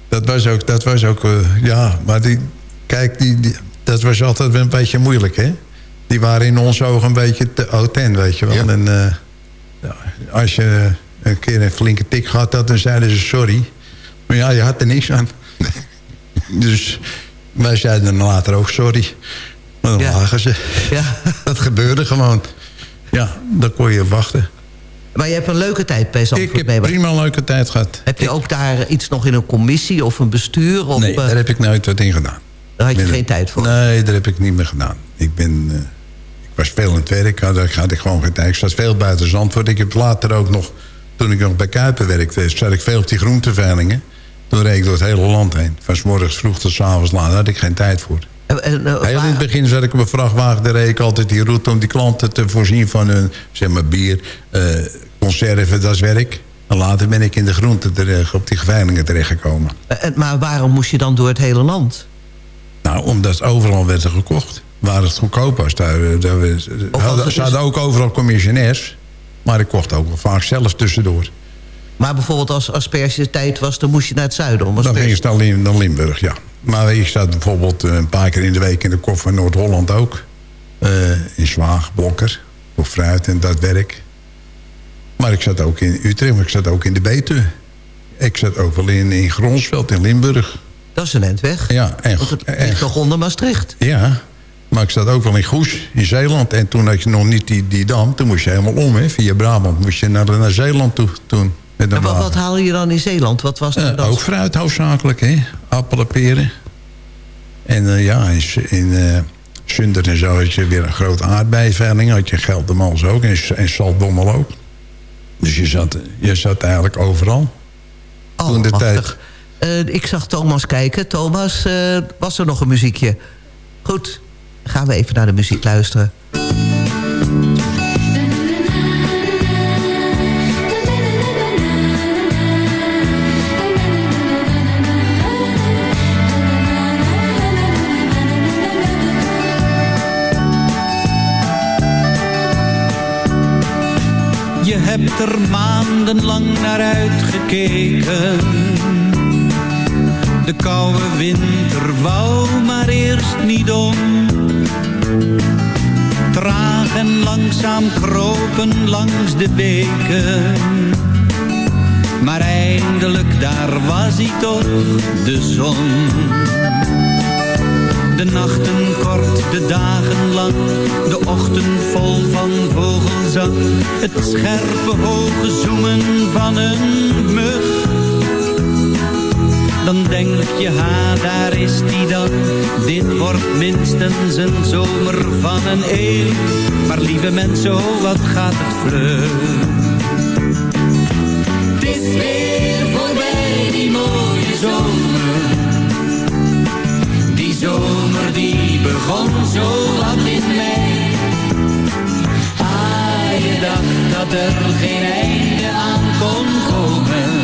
dat was ook... Dat was ook eh, ja, maar die, kijk, die, die- dat was altijd wel een beetje moeilijk, hè? Die waren in onze ogen een beetje te autent, weet je wel. En eh, ja, als je een keer een flinke tik gehad had, dan zeiden ze sorry. Maar ja, je had er niks aan. dus wij zeiden dan later ook sorry. Maar dan Ja. lagen ze. Ja. Dat gebeurde gewoon. Ja, dan kon je wachten. Maar je hebt een leuke tijd bij Zandvoort Ik heb meegebracht. prima een leuke tijd gehad. Heb je ook daar iets nog in een commissie of een bestuur? Of, Nee, eh, daar heb ik nooit wat in gedaan. daar had je geen tijd voor? Nee, daar heb ik niet meer gedaan. Ik ben... eh, was veel in het werk, had, ik- had ik gewoon geen tijd. Ik zat veel buiten Zandvoort. Ik heb later ook nog, toen ik nog bij Kuipen werkte... zat ik veel op die groenteveilingen. Toen reed ik door het hele land heen. Van 's morgens vroeg tot 's avonds laat. Daar had ik geen tijd voor. Eh, Heel in het begin zat ik op een vrachtwagen. Daar reed ik altijd die route om die klanten te voorzien van hun zeg maar, bier, eh, conserven, dat is werk. En later ben ik in de groenten terecht, op die veilingen terechtgekomen. en- maar waarom moest je dan door het hele land? Nou, omdat overal werd er gekocht. Waar het goedkoop was. Daar, eh, daar, hadden, ze hadden ook overal commissionairs. Maar ik kocht ook wel vaak zelf tussendoor. Maar bijvoorbeeld als aspergetijd was, dan moest je naar het zuiden. Om Dan ging het naar, Lim- naar Limburg, ja. Maar ik zat bijvoorbeeld eh, een paar keer in de week in de kop van Noord-Holland ook. Eh, in Zwaag, Blokker, voor fruit en dat werk. Maar ik zat ook in Utrecht, maar ik zat ook in de Betuwe. Ik zat ook wel in, in Gronsveld, in Limburg. Dat is een end weg. Ja, en, Want het en- ligt nog onder Maastricht. Ja, maar ik zat ook wel in Goes, in Zeeland. En toen had je nog niet die, die dam, toen moest je helemaal om, hè. Via Brabant moest je naar, naar Zeeland toe toen. Met En wat, wat haal je dan in Zeeland? Wat was Eh, dat? ook fruit hoofdzakelijk, hè. Appelen, peren. En eh, ja, in, in eh Sunder en zo had je weer een grote aardbeienveiling. Had je Geldermals ook en, en Saltbommel ook. Dus je zat, je zat eigenlijk overal. Oh, toen de tijd. Ik zag Thomas kijken. Thomas, was er nog een muziekje? Goed, gaan we even naar de muziek luisteren. Je hebt er maandenlang naar uitgekeken. De koude winter wou maar eerst niet om. Traag en langzaam kropen langs de beken. Maar eindelijk daar was hij toch, de zon. De nachten kort, de dagen lang, de ochtend vol van vogelzang. Het scherpe hoge zoemen van een mug. Dan denk je, ha, daar is die dan. Dit wordt minstens een zomer van een eeuw. Maar lieve mensen, oh, wat gaat het vlug. Het is weer voorbij, die mooie zomer. Die zomer die begon zo wat in mei. Ah, je dacht dat er geen einde aan kon komen.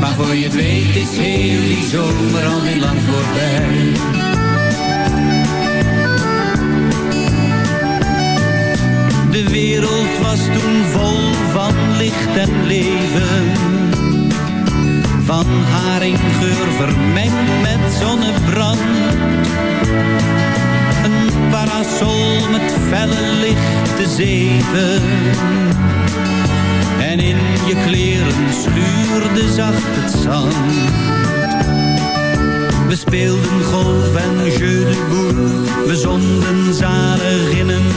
Maar voor je het weet is heel die zomer al niet lang voorbij. De wereld was toen vol van licht en leven. Van haringgeur vermengd met zonnebrand. Een parasol met felle lichte zeven. En in je kleren schuurde zacht het zand. We speelden golf en jeu de boel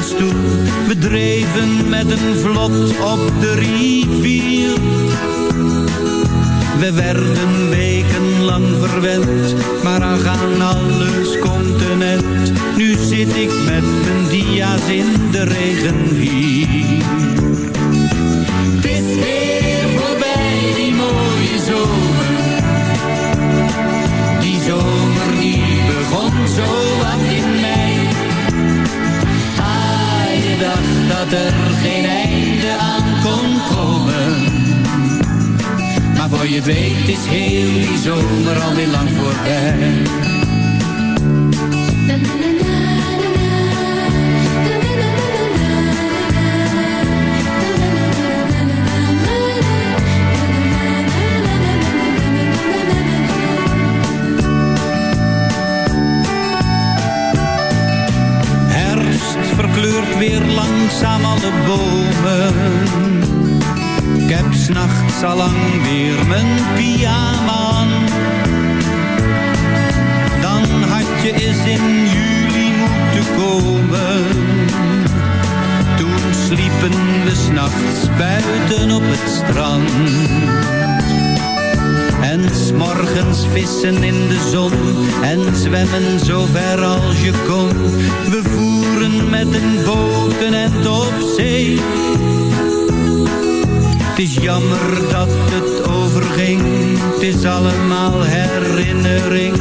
stoel. We dreven met een vlot op de rivier. We werden wekenlang verwend, maar ach aan alles continent. Nu zit ik met mijn dia's in de regen hier. Dat er geen einde aan kon komen. Maar voor je weet is heel die zomer alweer lang voorbij. S'nachts al lang weer mijn pyjama aan. Dan had je eens in juli moeten komen. Toen sliepen we s'nachts buiten op het strand. En s'morgens vissen in de zon en zwemmen zo ver als je kon. We voeren met een boot end op zee. Het is jammer dat het overging, het is allemaal herinnering.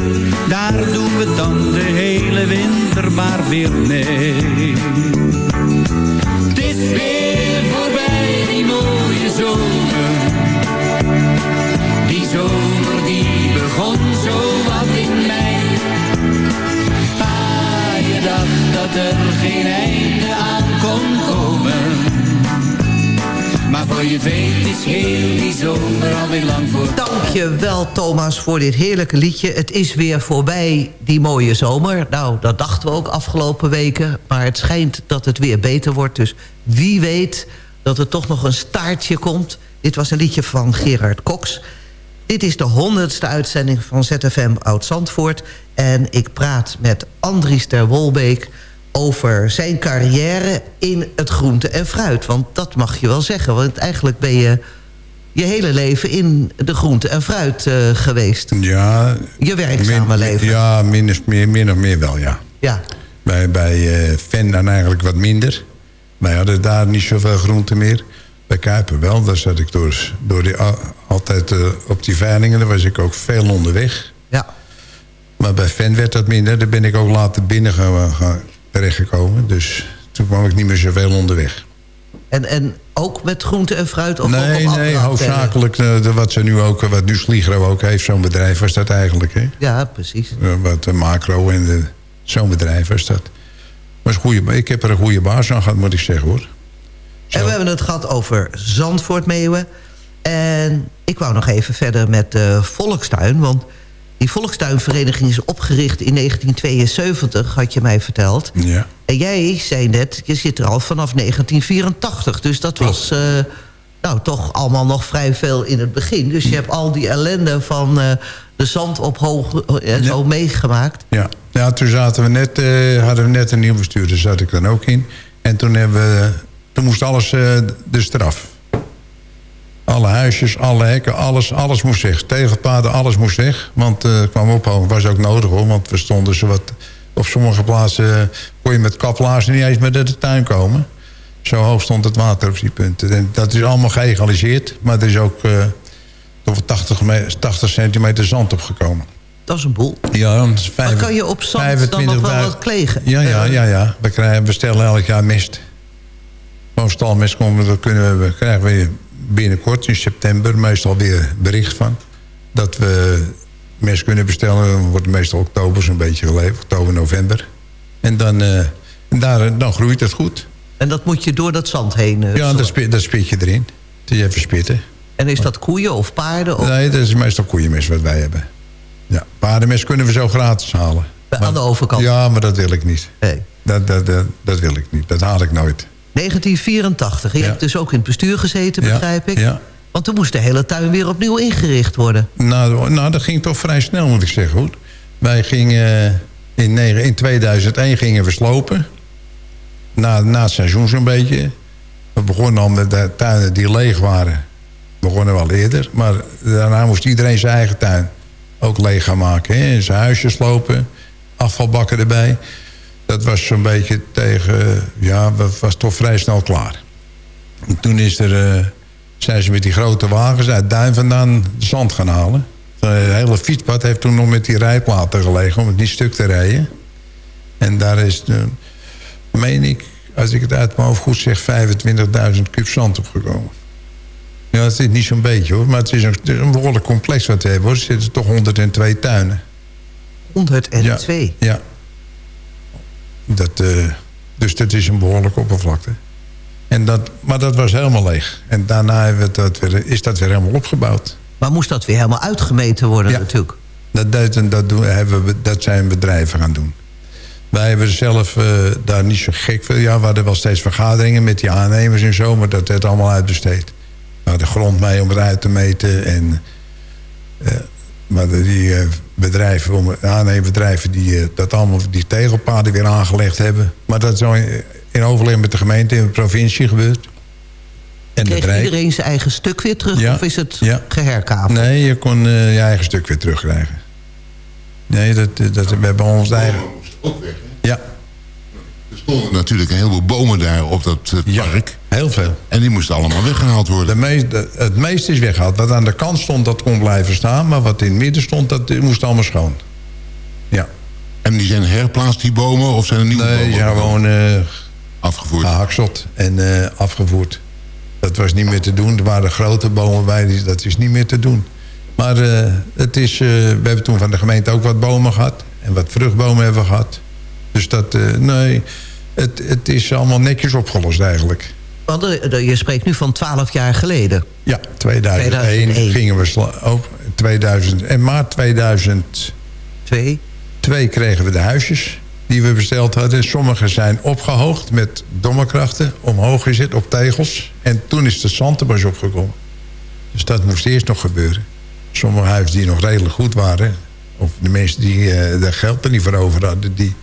Daar doen we dan de hele winter maar weer mee. Dankjewel Thomas voor dit heerlijke liedje. Het is weer voorbij, die mooie zomer. Nou, dat dachten we ook afgelopen weken. Maar het schijnt dat het weer beter wordt. Dus wie weet dat er toch nog een staartje komt. Dit was een liedje van Gerard Cox. Dit is de honderdste uitzending van ZFM Oud-Zandvoort. En ik praat met Andries ter Wolbeek over zijn carrière in het groente en fruit. Want dat mag je wel zeggen. Want eigenlijk ben je je hele leven in de groente en fruit uh, geweest. Ja. Je werkzame min, leven. Ja, min, of meer, min of meer wel, ja. Ja. Bij, bij uh, Ven dan eigenlijk wat minder. Wij hadden daar niet zoveel groente meer. Bij Kuiper wel, daar zat ik door, door die, altijd uh, op die veilingen. Daar was ik ook veel onderweg. Ja. Maar bij Ven werd dat minder. Daar ben ik ook later binnen gaan, gaan terechtgekomen. Dus toen kwam ik niet meer zoveel onderweg. En, en ook met groente en fruit? Of nee, ook nee, hoofdzakelijk uh, de, wat ze nu ook, wat nu Sligro ook heeft, zo'n bedrijf was dat eigenlijk. Hè? Ja, precies. Wat de macro en zo'n bedrijf was dat. Was goede, ik heb er een goede baas aan gehad, moet ik zeggen hoor. Zo. En we hebben het gehad over Zandvoort-Meeuwen. En ik wou nog even verder met de Volkstuin, want... Die volkstuinvereniging is opgericht in 1972, had je mij verteld. Ja. En jij zei net, je zit er al vanaf 1984. Dus dat Klopt. was uh, nou, toch allemaal nog vrij veel in het begin. Dus je hebt al die ellende van uh, de zand op hoog en zo ja. meegemaakt. Ja. ja, toen zaten we net, uh, hadden we net een nieuw bestuur. Daar zat ik dan ook in. En toen, hebben we, toen moest alles dus eraf. Alle huisjes, alle hekken, alles, alles moest weg. Tegelpaden, alles moest weg. Want uh, kwam ophouden, was ook nodig hoor. Want we stonden zo wat... Op sommige plaatsen uh, kon je met kaplaarzen niet eens met de tuin komen. Zo hoog stond het water op die punten. En dat is allemaal geëgaliseerd. Maar er is ook uh, over 80, 80 centimeter zand opgekomen. Dat is een boel. Ja, dat is vijf, kan je op zand 25, dan nog wel wat klegen? Ja, ja, ja. ja. We, krijgen, we stellen elk jaar mist. Gewoon stalmest komen, dat kunnen we, krijgen we binnenkort in september meestal weer bericht van. Dat we mes kunnen bestellen. Dan wordt meestal oktober zo'n beetje geleverd. Oktober, november. En dan, uh, en daar, dan groeit het goed. En dat moet je door dat zand heen? Uh, ja, dat spit, dat spit je erin. Het is even spitten. En is dat koeien of paarden? Of? Nee, dat is meestal koeienmes wat wij hebben. Ja, paardenmes kunnen we zo gratis halen. Aan maar, de overkant? Ja, maar dat wil ik niet. Nee. Dat, dat, dat, dat wil ik niet. Dat haal ik nooit. 1984. Je ja. hebt dus ook in het bestuur gezeten, begrijp ik. Ja. Want toen moest de hele tuin weer opnieuw ingericht worden. Nou, nou dat ging toch vrij snel, moet ik zeggen. Goed. Wij gingen in, in 2001 gingen we slopen. na, na het seizoen zo'n beetje. We begonnen al met de tuinen die leeg waren. We begonnen wel eerder. Maar daarna moest iedereen zijn eigen tuin ook leeg gaan maken. Hè? Zijn huisjes lopen, afvalbakken erbij. Dat was zo'n beetje tegen... Ja, dat was toch vrij snel klaar. En toen is er, eh, zijn ze met die grote wagens uit Duin vandaan zand gaan halen. Het hele fietspad heeft toen nog met die rijplaten gelegen... om het niet stuk te rijden. En daar is, de, meen ik, als ik het uit mijn hoofd goed zeg... 25.000 kub zand opgekomen. Ja, het is niet zo'n beetje hoor. Maar het is een, het is een behoorlijk complex wat we hebben. Hoor. Er zitten toch 102 tuinen. 102? Ja. ja. Dat, eh, dus dat is een behoorlijke oppervlakte. En dat, maar dat was helemaal leeg. En daarna hebben we dat weer, is dat weer helemaal opgebouwd. Maar moest dat weer helemaal uitgemeten worden natuurlijk? Dat, dat, dat, doen, hebben we, dat zijn bedrijven gaan doen. Wij hebben zelf uh, daar niet zo gek veel... Ja, we hadden wel steeds vergaderingen met die aannemers en zo... maar dat werd allemaal uitbesteed. We hadden grond mee om het uit te meten. En, uh, maar die uh, bedrijven, om, aannemerbedrijven... die dat allemaal die tegelpaden weer aangelegd hebben. Maar dat is in, in overleg met de gemeente in de provincie gebeurd. En Kreeg bedrijf. iedereen zijn eigen stuk weer terug? Ja. Of is het ja. geherkaveld? Nee, je kon je eigen stuk weer terugkrijgen. Nee, dat, dat, we hebben ons eigen... Ook weg, Ja. Er stonden natuurlijk een heleboel bomen daar op dat uh, park. heel veel. En die moesten allemaal weggehaald worden. De het meeste is weggehaald. Wat aan de kant stond, dat kon blijven staan. Maar wat in het midden stond, dat moest allemaal schoon. Ja. En die zijn herplaatst, die bomen? Of zijn er nieuwe nee, bomen? zijn gewoon... Uh, afgevoerd. Gehakseld en uh, afgevoerd. Dat was niet meer te doen. Er waren grote bomen bij, dat is niet meer te doen. Maar uh, het is, we hebben toen van de gemeente ook wat bomen gehad. En wat vruchtbomen hebben we gehad. Dus dat, uh, nee, het, het is allemaal netjes opgelost eigenlijk. Want je spreekt nu van 12 jaar geleden. Ja, 2001, 2001. gingen we op. 2000, en maart 2002 Twee kregen we de huisjes die we besteld hadden. Sommige zijn opgehoogd met dommerkrachten, omhoog gezet op tegels. En toen is de zandbos opgekomen. Dus dat moest eerst nog gebeuren. Sommige huizen die nog redelijk goed waren... of de mensen die uh, daar geld er niet voor over hadden... die,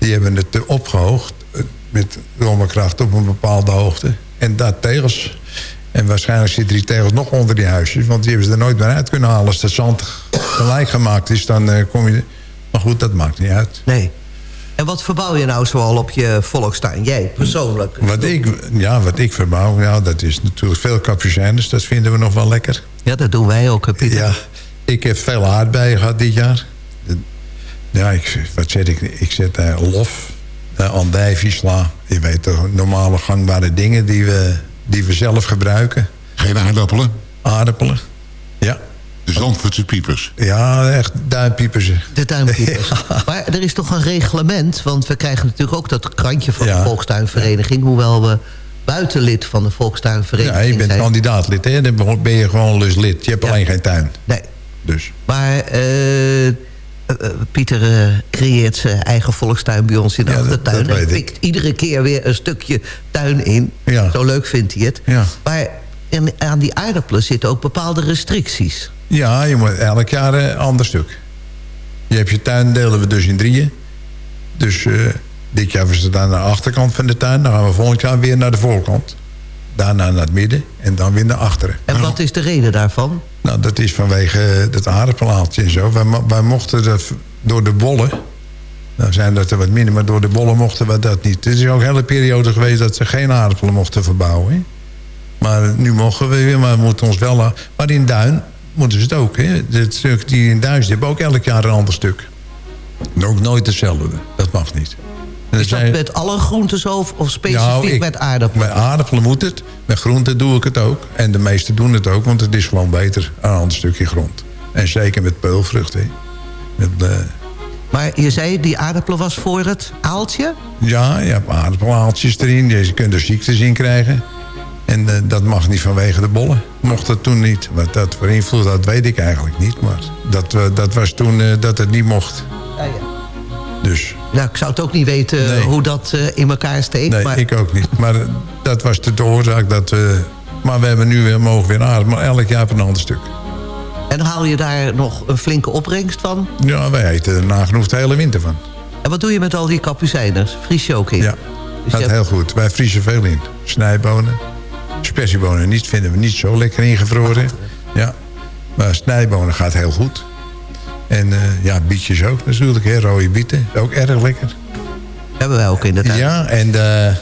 die hebben het opgehoogd met dommerkracht op een bepaalde hoogte. En daar tegels. En waarschijnlijk zitten die tegels nog onder die huisjes... want die hebben ze er nooit meer uit kunnen halen. Als dat zand gelijk gemaakt is, dan uh, kom je... Maar goed, dat maakt niet uit. Nee. En wat verbouw je nou zoal op je volkstuin? Jij persoonlijk? Wat ik, ja, wat ik verbouw, ja, dat is natuurlijk veel capucijnes. Dat vinden we nog wel lekker. Ja, dat doen wij ook, Pieter. Ja, ik heb veel aardbeien gehad dit jaar. Ja, ik, wat zet ik? Ik zet daar lof, uh, andijvisla. Je weet toch, normale gangbare dingen die we, die we zelf gebruiken. Geen aardappelen? Aardappelen, ja. De Zandvoortse piepers. Ja, echt duimpiepers. De duimpiepers. Ja. Maar er is toch een reglement? Want we krijgen natuurlijk ook dat krantje van ja. de Volkstuinvereniging. Hoewel we buiten lid van de Volkstuinvereniging Ja, je bent zijn. kandidaatlid. Hè? Dan ben je gewoon dus lid. Je hebt ja. alleen geen tuin. Nee. Dus. Maar uh, uh, Pieter uh, creëert zijn eigen volkstuin bij ons in de ja, achtertuin. Hij pikt iedere keer weer een stukje tuin in. Ja. Zo leuk vindt hij het. Ja. Maar en aan die aardappelen zitten ook bepaalde restricties. Ja, je moet elk jaar een ander stuk. Je hebt je tuin, delen we dus in drieën. Dus uh, dit jaar was het aan de achterkant van de tuin. Dan gaan we volgend jaar weer naar de voorkant. Daarna naar het midden en dan weer naar achteren. En wat is de reden daarvan? Nou, dat is vanwege het aardappelaaltje en zo. Wij, mochten dat door de bollen... Nou zijn dat er wat minder, maar door de bollen mochten we dat niet. Het is ook een hele periode geweest dat ze geen aardappelen mochten verbouwen. Maar nu mogen we weer, maar we moeten ons wel... Maar in Duin moeten ze het ook. Hè? Het stuk die in Duits hebben ook elk jaar een ander stuk. En ook nooit hetzelfde. Dat mag niet. Is dat met alle groenten zo of specifiek nou, ik, met aardappelen? Met aardappelen moet het. Met groenten doe ik het ook. En de meesten doen het ook, want het is gewoon beter een ander stukje grond. En zeker met peulvruchten. Met, uh... Maar je zei, die aardappelen was voor het aaltje? Ja, je hebt aardappelaaltjes erin. Je kunt er ziektes in krijgen. En uh, dat mag niet vanwege de bollen. Mocht dat toen niet. Wat dat voor invloed had, weet ik eigenlijk niet. Maar dat, uh, dat was toen dat het niet mocht. Ja, ja. Dus. Ja, ik zou het ook niet weten nee. hoe dat in elkaar steekt. Nee, maar... ik ook niet. Maar dat was de oorzaak dat we... Maar we hebben nu weer, mogen weer aardig. Maar elk jaar op een ander stuk. En haal je daar nog een flinke opbrengst van? Ja, wij eten er nagenoeg de hele winter van. En wat doe je met al die kapucijners? Vries je ook in? Ja. Dus Gaat heel goed. Wij vriezen veel in. Snijbonen. Spersiebonen niet, vinden we niet zo lekker ingevroren. Ja. Maar snijbonen gaat heel goed. En eh, ja, bietjes ook natuurlijk. Hè. Rode bieten. Ook erg lekker. Hebben wij ook in de tuin. Ja, en eh,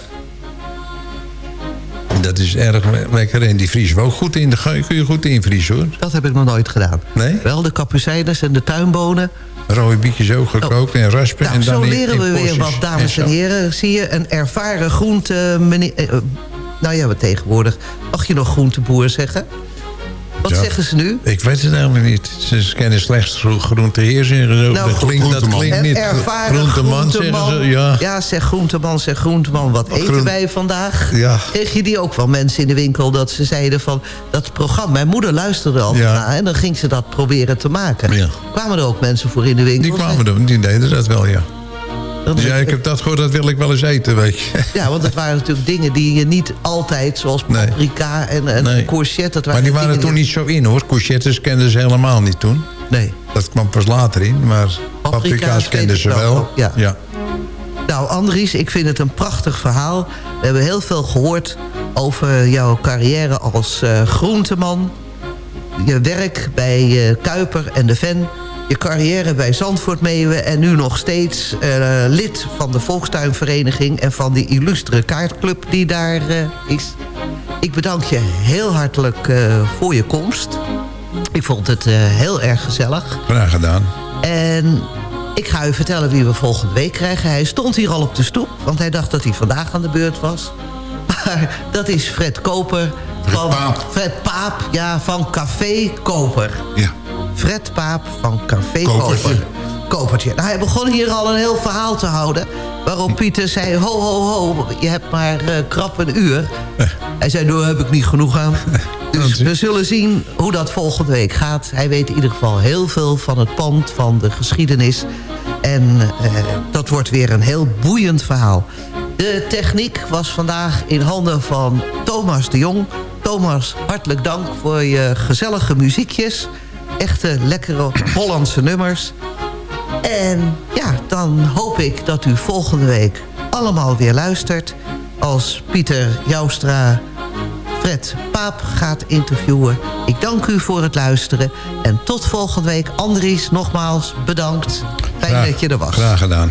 dat is erg le- lekker. En die vriezen we ook goed in. Daar kun je goed invriezen hoor. Dat heb ik nog nooit gedaan. Nee? Wel de kapucijnes en de tuinbonen. Rode bietjes ook gekookt en raspen. Nou, en dan zo in- leren in we weer wat, dames en heren. Zie je, een ervaren groente... meneer- eh, eh, nou ja, wat tegenwoordig. Mag je nog groenteboer zeggen? Wat Ja. zeggen ze nu? Ik weet het helemaal niet. Ze kennen slechts gro- groenteheer zeggen ze ook. Nou, dat klinkt, dat groenteman. klinkt niet. ervaren Groenteman zeggen ze, ja. Ja, zeg groenteman, zeg groenteman. Wat eten groen- wij vandaag? Ja. Kreeg je die ook wel mensen in de winkel dat ze zeiden van... dat programma, mijn moeder luisterde Ja. naar... en dan ging ze dat proberen te maken. Ja. Kwamen er ook mensen voor in de winkel? Die kwamen er, die deden dat wel, ja. Dus ja, ik heb dat gehoord, dat wil ik wel eens eten, weet je. Ja, want het waren natuurlijk dingen die je niet altijd... zoals paprika en, en Nee. courgette... Dat Maar die waren toen niet zo in, hoor. Courgettes kenden ze helemaal niet toen. Nee. Dat kwam pas later in, maar paprika's kenden ze wel, wel. ja. ja. Nou, Andries, ik vind het een prachtig verhaal. We hebben heel veel gehoord over jouw carrière als eh, groenteman. Je werk bij eh, Kuiper en de Ven. Je carrière bij Zandvoort Meeuwen. En nu nog steeds eh, lid van de Volkstuinvereniging... en van die illustere kaartclub die daar eh, is. Ik bedank je heel hartelijk eh, voor je komst. Ik vond het heel erg gezellig. Graag gedaan. En ik ga u vertellen wie we volgende week krijgen. Hij stond hier al op de stoep, want hij dacht dat hij vandaag aan de beurt was. Maar dat is Fred Koper. Van Fred Paap, ja, van Café Koper. Ja. Fred Paap van Café Kopertje. Koper. Kopertje. Nou, hij begon hier al een heel verhaal te houden. Waarop Pieter zei, ho, ho, ho, je hebt maar eh, krap een uur. Hij zei, daar heb ik niet genoeg aan. Dus we zullen zien hoe dat volgende week gaat. Hij weet in ieder geval heel veel van het pand, van de geschiedenis. En eh, dat wordt weer een heel boeiend verhaal. De techniek was vandaag in handen van Thomas de Jong. Thomas, hartelijk dank voor je gezellige muziekjes. Echte lekkere Hollandse nummers. En ja, dan hoop ik dat u volgende week allemaal weer luistert... als Pieter Joustra Fred Paap gaat interviewen. Ik dank u voor het luisteren. En tot volgende week. Andries, nogmaals bedankt. Fijn Graag- dat je er was. Graag gedaan.